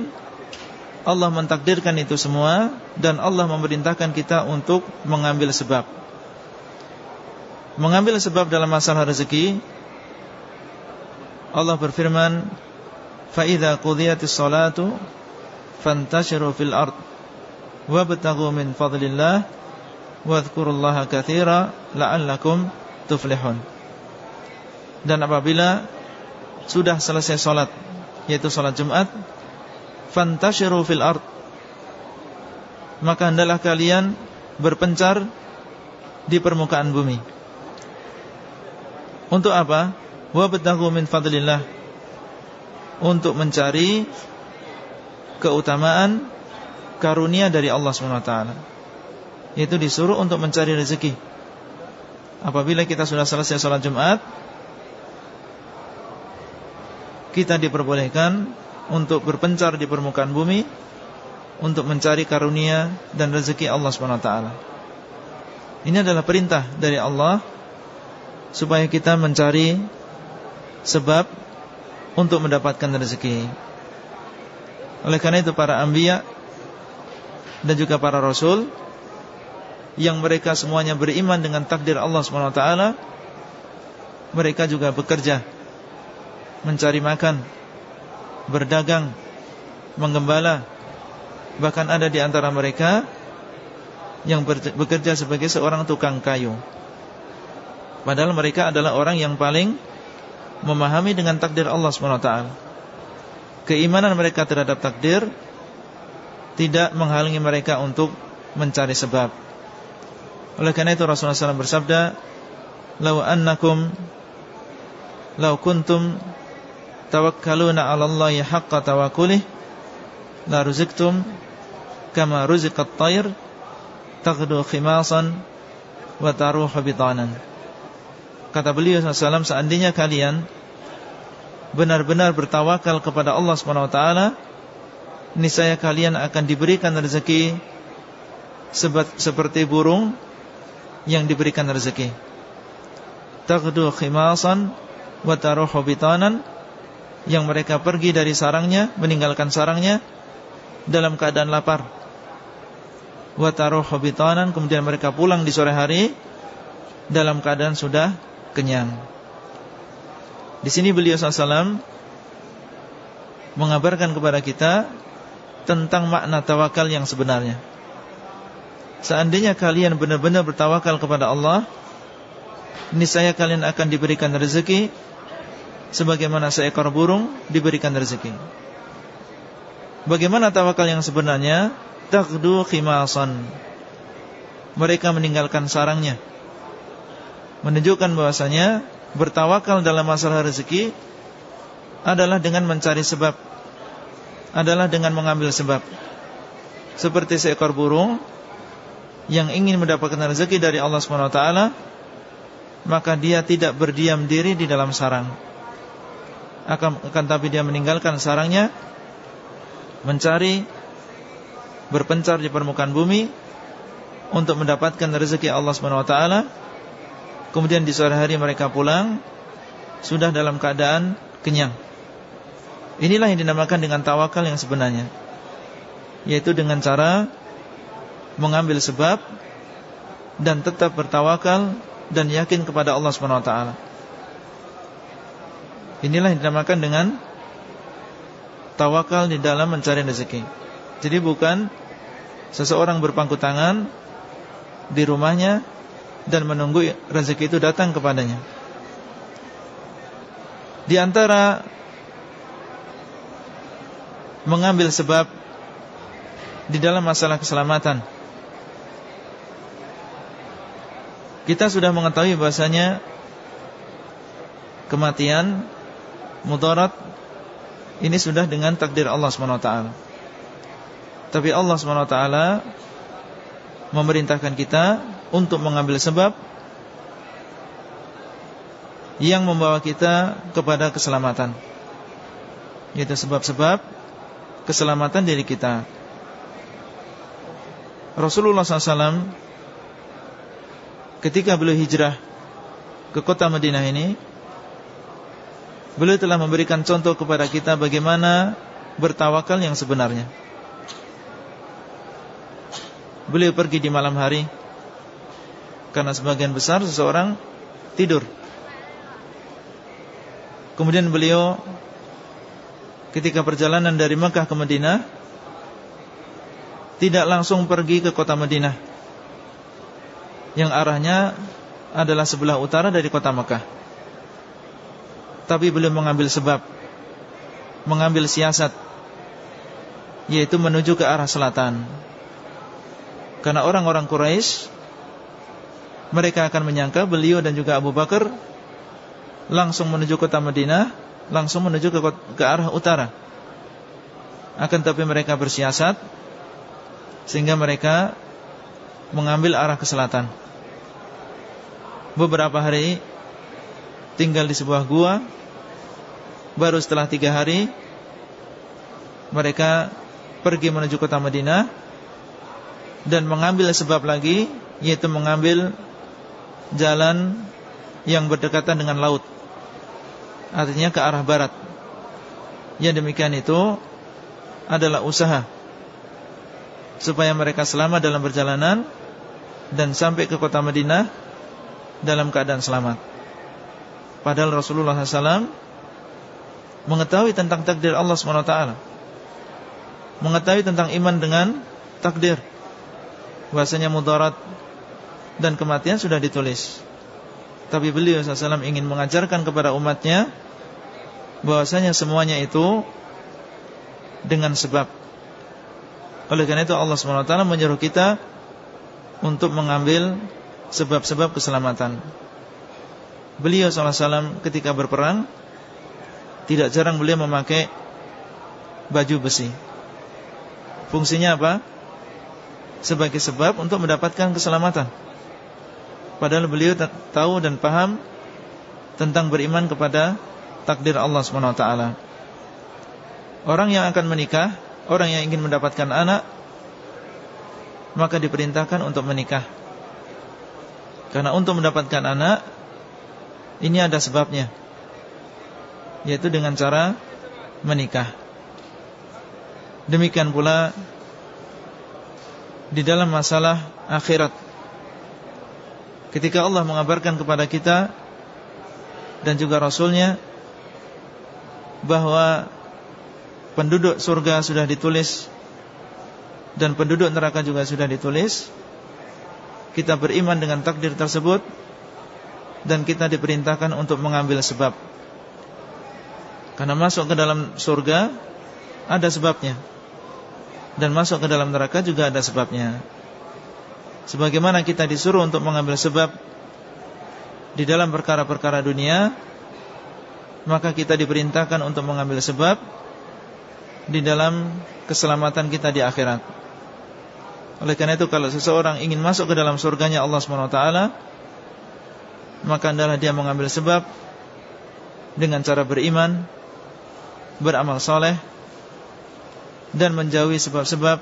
Allah mentakdirkan itu semua dan Allah memerintahkan kita untuk mengambil sebab. Mengambil sebab dalam masalah rezeki Allah berfirman, "Fa idza qudiyatis salatu fantashiru fil ard wabtaghu min fadlillah wadhkurullaha katsira la'allakum tuflihun." Dan apabila sudah selesai salat yaitu salat Jumat fantashiru fil ard. Maka hendaklah kalian berpencar di permukaan bumi. Untuk apa? Wabtaghu min fadlillah. Untuk mencari keutamaan karunia dari Allah SWT Yaitu disuruh untuk mencari rezeki. Apabila kita sudah selesai sholat Jumat Kita diperbolehkan untuk berpencar di permukaan bumi untuk mencari karunia dan rezeki Allah SWT. Ini adalah perintah dari Allah supaya kita mencari sebab untuk mendapatkan rezeki. Oleh karena itu para anbiya dan juga para rasul yang mereka semuanya beriman dengan takdir Allah SWT, mereka juga bekerja mencari makan berdagang, menggembala. Bahkan ada di antara mereka yang bekerja sebagai seorang tukang kayu. Padahal mereka adalah orang yang paling memahami dengan takdir Allah SWT. Keimanan mereka terhadap takdir tidak menghalangi mereka untuk mencari sebab. Oleh karena itu Rasulullah SAW bersabda, "Lau annakum lau kuntum tawakkaluna 'ala Allahi haqqa tawakkulih la ruziktum kama ruziqat tayr taghdu khimasan wa taruhu bitanan. Kata beliau sallallahu seandainya kalian benar-benar bertawakal kepada Allah Subhanahu wa taala niscaya kalian akan diberikan rezeki seperti burung yang diberikan rezeki. Taghdu khimasan wa taruhu bitanan yang mereka pergi dari sarangnya, meninggalkan sarangnya dalam keadaan lapar. Wa taruhu bitanan kemudian mereka pulang di sore hari dalam keadaan sudah kenyang. Di sini beliau SAW mengabarkan kepada kita tentang makna tawakal yang sebenarnya. Seandainya kalian benar-benar bertawakal kepada Allah, niscaya kalian akan diberikan rezeki sebagaimana seekor burung diberikan rezeki. Bagaimana tawakal yang sebenarnya? Taqdu khimasan. Mereka meninggalkan sarangnya. Menunjukkan bahwasanya bertawakal dalam masalah rezeki adalah dengan mencari sebab. Adalah dengan mengambil sebab. Seperti seekor burung yang ingin mendapatkan rezeki dari Allah SWT, maka dia tidak berdiam diri di dalam sarang akan, akan tapi dia meninggalkan sarangnya mencari berpencar di permukaan bumi untuk mendapatkan rezeki Allah SWT kemudian di sore hari mereka pulang sudah dalam keadaan kenyang. Inilah yang dinamakan dengan tawakal yang sebenarnya yaitu dengan cara mengambil sebab dan tetap bertawakal dan yakin kepada Allah SWT Inilah yang dinamakan dengan tawakal di dalam mencari rezeki. Jadi bukan seseorang berpangku tangan di rumahnya dan menunggu rezeki itu datang kepadanya. Di antara mengambil sebab di dalam masalah keselamatan. Kita sudah mengetahui bahasanya kematian mudarat ini sudah dengan takdir Allah SWT Tapi Allah SWT memerintahkan kita untuk mengambil sebab yang membawa kita kepada keselamatan. Yaitu sebab-sebab keselamatan diri kita. Rasulullah SAW ketika beliau hijrah ke kota Madinah ini Beliau telah memberikan contoh kepada kita bagaimana bertawakal yang sebenarnya. Beliau pergi di malam hari karena sebagian besar seseorang tidur. Kemudian beliau ketika perjalanan dari Mekah ke Madinah tidak langsung pergi ke kota Madinah yang arahnya adalah sebelah utara dari kota Mekah tapi belum mengambil sebab. Mengambil siasat. Yaitu menuju ke arah selatan. Karena orang-orang Quraisy Mereka akan menyangka beliau dan juga Abu Bakar Langsung menuju kota Madinah Langsung menuju ke, ke arah utara. Akan tapi mereka bersiasat Sehingga mereka Mengambil arah ke selatan. Beberapa hari tinggal di sebuah gua. Baru setelah tiga hari Mereka pergi menuju kota Madinah Dan mengambil sebab lagi Yaitu mengambil Jalan Yang berdekatan dengan laut. Artinya ke arah barat. Yang demikian itu Adalah usaha Supaya mereka selamat dalam perjalanan Dan sampai ke kota Madinah Dalam keadaan selamat Padahal Rasulullah SAW mengetahui tentang takdir Allah SWT Mengetahui tentang iman dengan takdir. Bahasanya mudarat dan kematian sudah ditulis. Tapi beliau SAW ingin mengajarkan kepada umatnya bahwasanya semuanya itu dengan sebab. Oleh karena itu Allah SWT menyuruh kita Untuk mengambil sebab-sebab keselamatan Beliau SAW ketika berperang Tidak jarang beliau memakai Baju besi. Fungsinya apa? Sebagai sebab untuk mendapatkan keselamatan. Padahal beliau tahu dan paham Tentang beriman kepada Takdir Allah SWT Orang yang akan menikah Orang yang ingin mendapatkan anak Maka diperintahkan untuk menikah. Karena untuk mendapatkan anak ini ada sebabnya. Yaitu dengan cara menikah. Demikian pula Di dalam masalah akhirat. Ketika Allah mengabarkan kepada kita Dan juga Rasulnya Bahwa Penduduk surga sudah ditulis Dan penduduk neraka juga sudah ditulis Kita beriman dengan takdir tersebut dan kita diperintahkan untuk mengambil sebab. Karena masuk ke dalam surga ada sebabnya. Dan masuk ke dalam neraka juga ada sebabnya. Sebagaimana kita disuruh untuk mengambil sebab di dalam perkara-perkara dunia, maka kita diperintahkan untuk mengambil sebab di dalam keselamatan kita di akhirat. Oleh karena itu kalau seseorang ingin masuk ke dalam surganya Allah SWT maka adalah dia mengambil sebab dengan cara beriman, beramal soleh, dan menjauhi sebab-sebab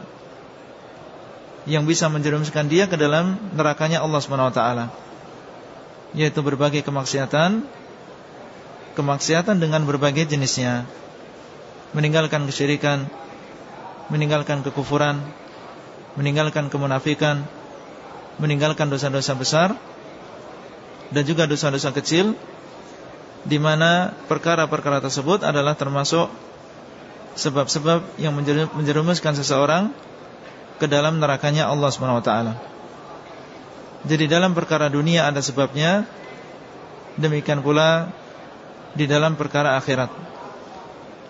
yang bisa menjerumuskan dia ke dalam nerakanya Allah SWT yaitu berbagai kemaksiatan kemaksiatan dengan berbagai jenisnya meninggalkan kesyirikan meninggalkan kekufuran meninggalkan kemunafikan meninggalkan dosa-dosa besar dan juga dosa-dosa kecil di mana perkara-perkara tersebut adalah termasuk sebab-sebab yang menjerumuskan seseorang ke dalam nerakanya Allah Subhanahu wa taala. Jadi dalam perkara dunia ada sebabnya, demikian pula di dalam perkara akhirat.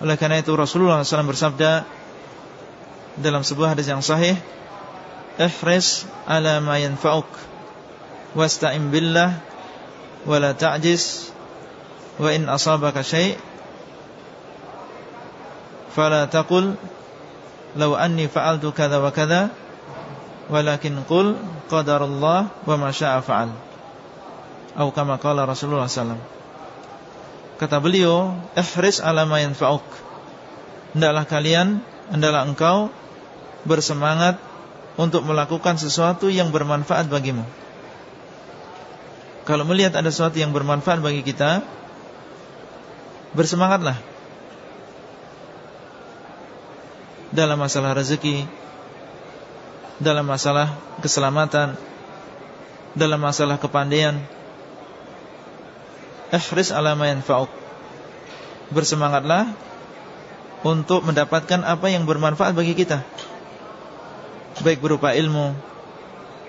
Oleh karena itu Rasulullah SAW bersabda dalam sebuah hadis yang sahih, "Ihris ala ma yanfa'uk wasta'in billah ta'jiz wa in asabaka syai' fala taqul law anni fa'altu kadza wa kadza walakin qul qadarullah wa ma syaa fa'al. Atau kama qala Rasulullah sallallahu kata beliau ihris ala ma yanfa'uk. Hendaklah kalian hendaklah engkau bersemangat untuk melakukan sesuatu yang bermanfaat bagimu kalau melihat ada sesuatu yang bermanfaat bagi kita bersemangatlah dalam masalah rezeki dalam masalah keselamatan, dalam masalah kepandaian. Ihris ala ma yanfa'uk. Bersemangatlah untuk mendapatkan apa yang bermanfaat bagi kita. Baik berupa ilmu,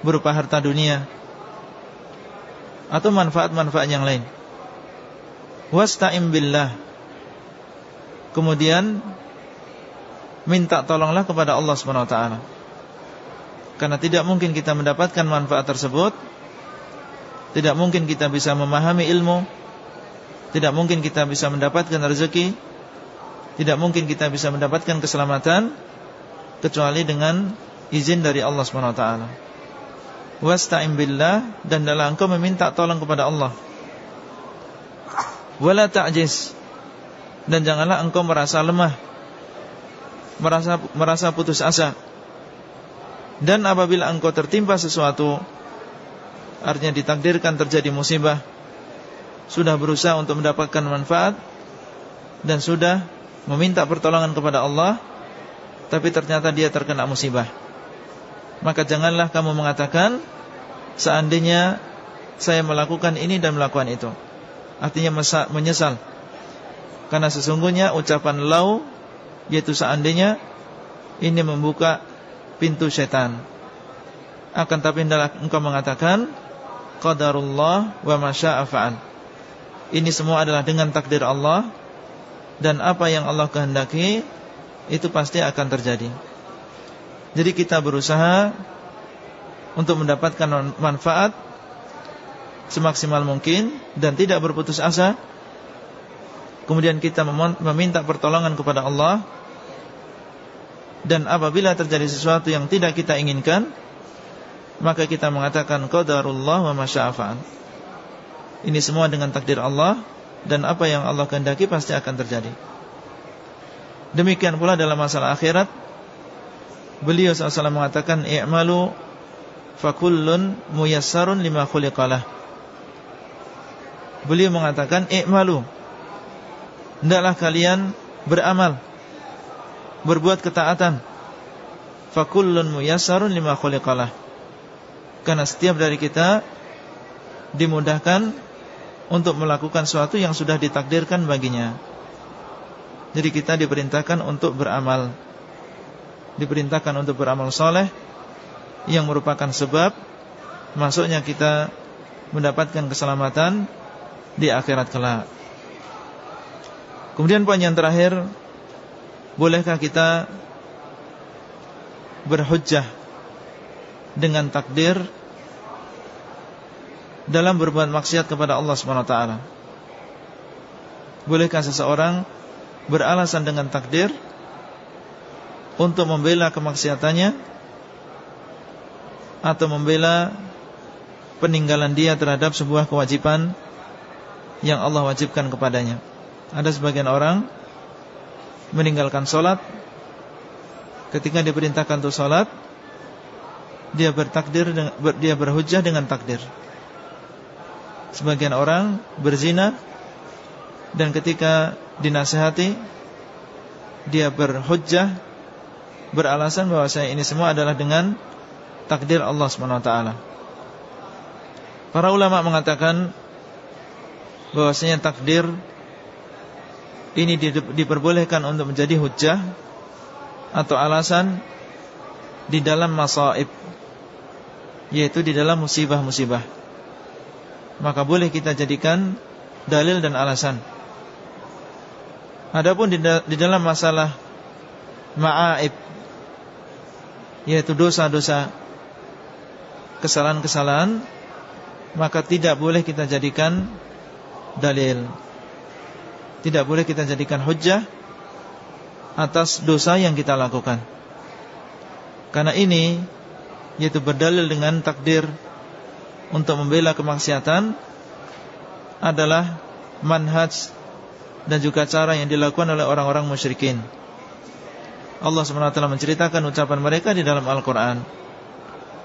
berupa harta dunia, atau manfaat-manfaat yang lain. Wasta'im billah. Kemudian minta tolonglah kepada Allah Subhanahu wa taala. Karena tidak mungkin kita mendapatkan manfaat tersebut Tidak mungkin kita bisa memahami ilmu Tidak mungkin kita bisa mendapatkan rezeki Tidak mungkin kita bisa mendapatkan keselamatan Kecuali dengan izin dari Allah SWT Wasta'im billah Dan dalam engkau meminta tolong kepada Allah. Wala ta'jiz Dan janganlah engkau merasa lemah Merasa merasa putus asa. Dan apabila engkau tertimpa sesuatu Artinya ditakdirkan terjadi musibah Sudah berusaha untuk mendapatkan manfaat Dan sudah meminta pertolongan kepada Allah Tapi ternyata dia terkena musibah Maka janganlah kamu mengatakan Seandainya saya melakukan ini dan melakukan itu Artinya menyesal Karena sesungguhnya ucapan lau Yaitu seandainya Ini membuka pintu setan. Akan tapi hendaklah engkau mengatakan qadarullah wa masya'a fa'al. Ini semua adalah dengan takdir Allah dan apa yang Allah kehendaki itu pasti akan terjadi. Jadi kita berusaha untuk mendapatkan manfaat semaksimal mungkin dan tidak berputus asa. Kemudian kita meminta pertolongan kepada Allah. Dan apabila terjadi sesuatu yang tidak kita inginkan Maka kita mengatakan Qadarullah wa masya'afa'an Ini semua dengan takdir Allah Dan apa yang Allah kehendaki pasti akan terjadi. Demikian pula dalam masalah akhirat Beliau SAW mengatakan I'malu fakullun muyassarun lima khuliqalah Beliau mengatakan I'malu. Hendaklah kalian beramal berbuat ketaatan. Fakullun muyassarun lima khuliqalah karena setiap dari kita dimudahkan untuk melakukan sesuatu yang sudah ditakdirkan baginya. Jadi kita diperintahkan untuk beramal diperintahkan untuk beramal soleh yang merupakan sebab masuknya kita mendapatkan keselamatan di akhirat kelak. Kemudian poin yang terakhir Bolehkah kita berhujjah dengan takdir dalam berbuat maksiat kepada Allah SWT Bolehkah seseorang beralasan dengan takdir untuk membela kemaksiatannya atau membela peninggalan dia terhadap sebuah kewajiban yang Allah wajibkan kepadanya. Ada sebagian orang meninggalkan sholat Ketika diperintahkan untuk sholat Dia bertakdir Dia berhujah dengan takdir Sebagian orang berzina Dan ketika dinasihati Dia berhujah Beralasan bahwa saya ini semua adalah dengan Takdir Allah SWT Para ulama mengatakan bahwasanya takdir ini diperbolehkan untuk menjadi hujah atau alasan di dalam masaib yaitu di dalam musibah-musibah. Maka boleh kita jadikan dalil dan alasan. Adapun di, di dalam masalah ma'aib yaitu dosa-dosa kesalahan-kesalahan maka tidak boleh kita jadikan dalil tidak boleh kita jadikan hujjah atas dosa yang kita lakukan. Karena ini yaitu berdalil dengan takdir untuk membela kemaksiatan adalah manhaj dan juga cara yang dilakukan oleh orang-orang musyrikin. Allah SWT menceritakan ucapan mereka di dalam Al-Quran.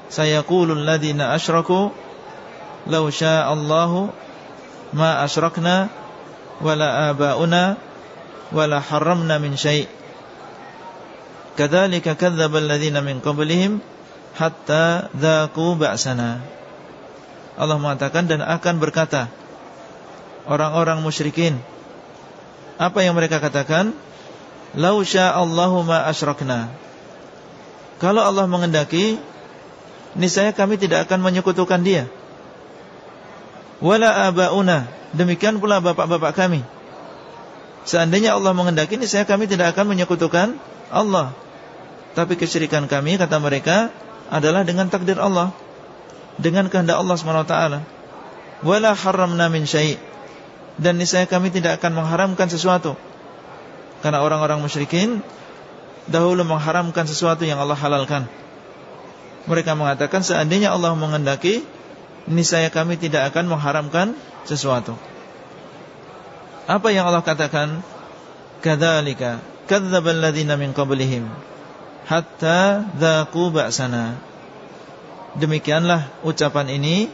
Sayaqulul ladina ashraku law sya'allahu ma ashrakna wala abauna wala haramna min syai' Kadzalika kadzdzabal ladzina min qablihim hatta dzaqu ba'sana. Allah mengatakan dan akan berkata orang-orang musyrikin apa yang mereka katakan? Lau Allahu ma asyrakna. Kalau Allah mengendaki, niscaya kami tidak akan menyekutukan Dia. Wala abauna, demikian pula bapak-bapak kami. Seandainya Allah mengendaki, niscaya kami tidak akan menyekutukan Allah. Tapi kesyirikan kami kata mereka adalah dengan takdir Allah, dengan kehendak Allah SWT. Wala haramna min syai' dan niscaya kami tidak akan mengharamkan sesuatu. Karena orang-orang musyrikin dahulu mengharamkan sesuatu yang Allah halalkan. Mereka mengatakan seandainya Allah mengendaki, niscaya kami tidak akan mengharamkan sesuatu. Apa yang Allah katakan? Kadzalika kadzdzabal ladzina min qablihim hatta dzaqu ba'sana. Demikianlah ucapan ini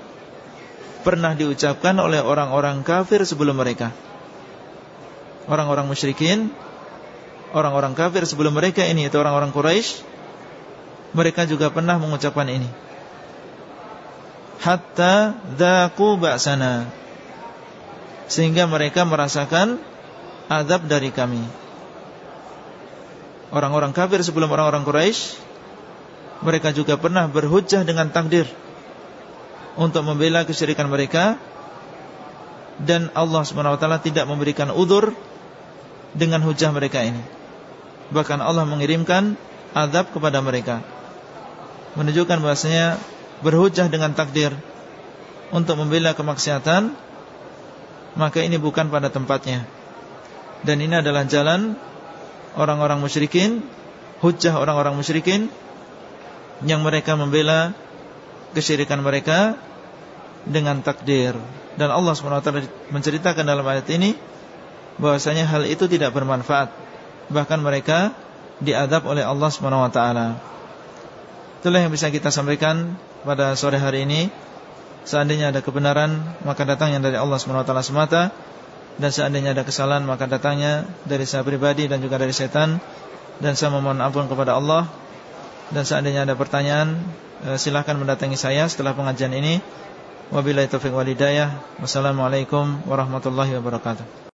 pernah diucapkan oleh orang-orang kafir sebelum mereka. Orang-orang musyrikin, orang-orang kafir sebelum mereka ini itu orang-orang Quraisy, mereka juga pernah mengucapkan ini. Hatta dzaqu ba'sana. Sehingga mereka merasakan azab dari kami orang-orang kafir sebelum orang-orang Quraisy mereka juga pernah berhujjah dengan takdir untuk membela kesyirikan mereka dan Allah SWT tidak memberikan udur dengan hujah mereka ini bahkan Allah mengirimkan azab kepada mereka menunjukkan bahasanya berhujjah dengan takdir untuk membela kemaksiatan maka ini bukan pada tempatnya dan ini adalah jalan orang-orang musyrikin, hujah orang-orang musyrikin yang mereka membela kesyirikan mereka dengan takdir. Dan Allah SWT menceritakan dalam ayat ini bahwasanya hal itu tidak bermanfaat. Bahkan mereka diadab oleh Allah SWT. Itulah yang bisa kita sampaikan pada sore hari ini. Seandainya ada kebenaran, maka datang yang dari Allah SWT semata. Dan seandainya ada kesalahan maka datangnya dari saya pribadi dan juga dari setan. Dan saya memohon ampun kepada Allah. Dan seandainya ada pertanyaan eh, silahkan mendatangi saya setelah pengajian ini. Wabillahi taufiq walhidayah wassalamualaikum warahmatullahi wabarakatuh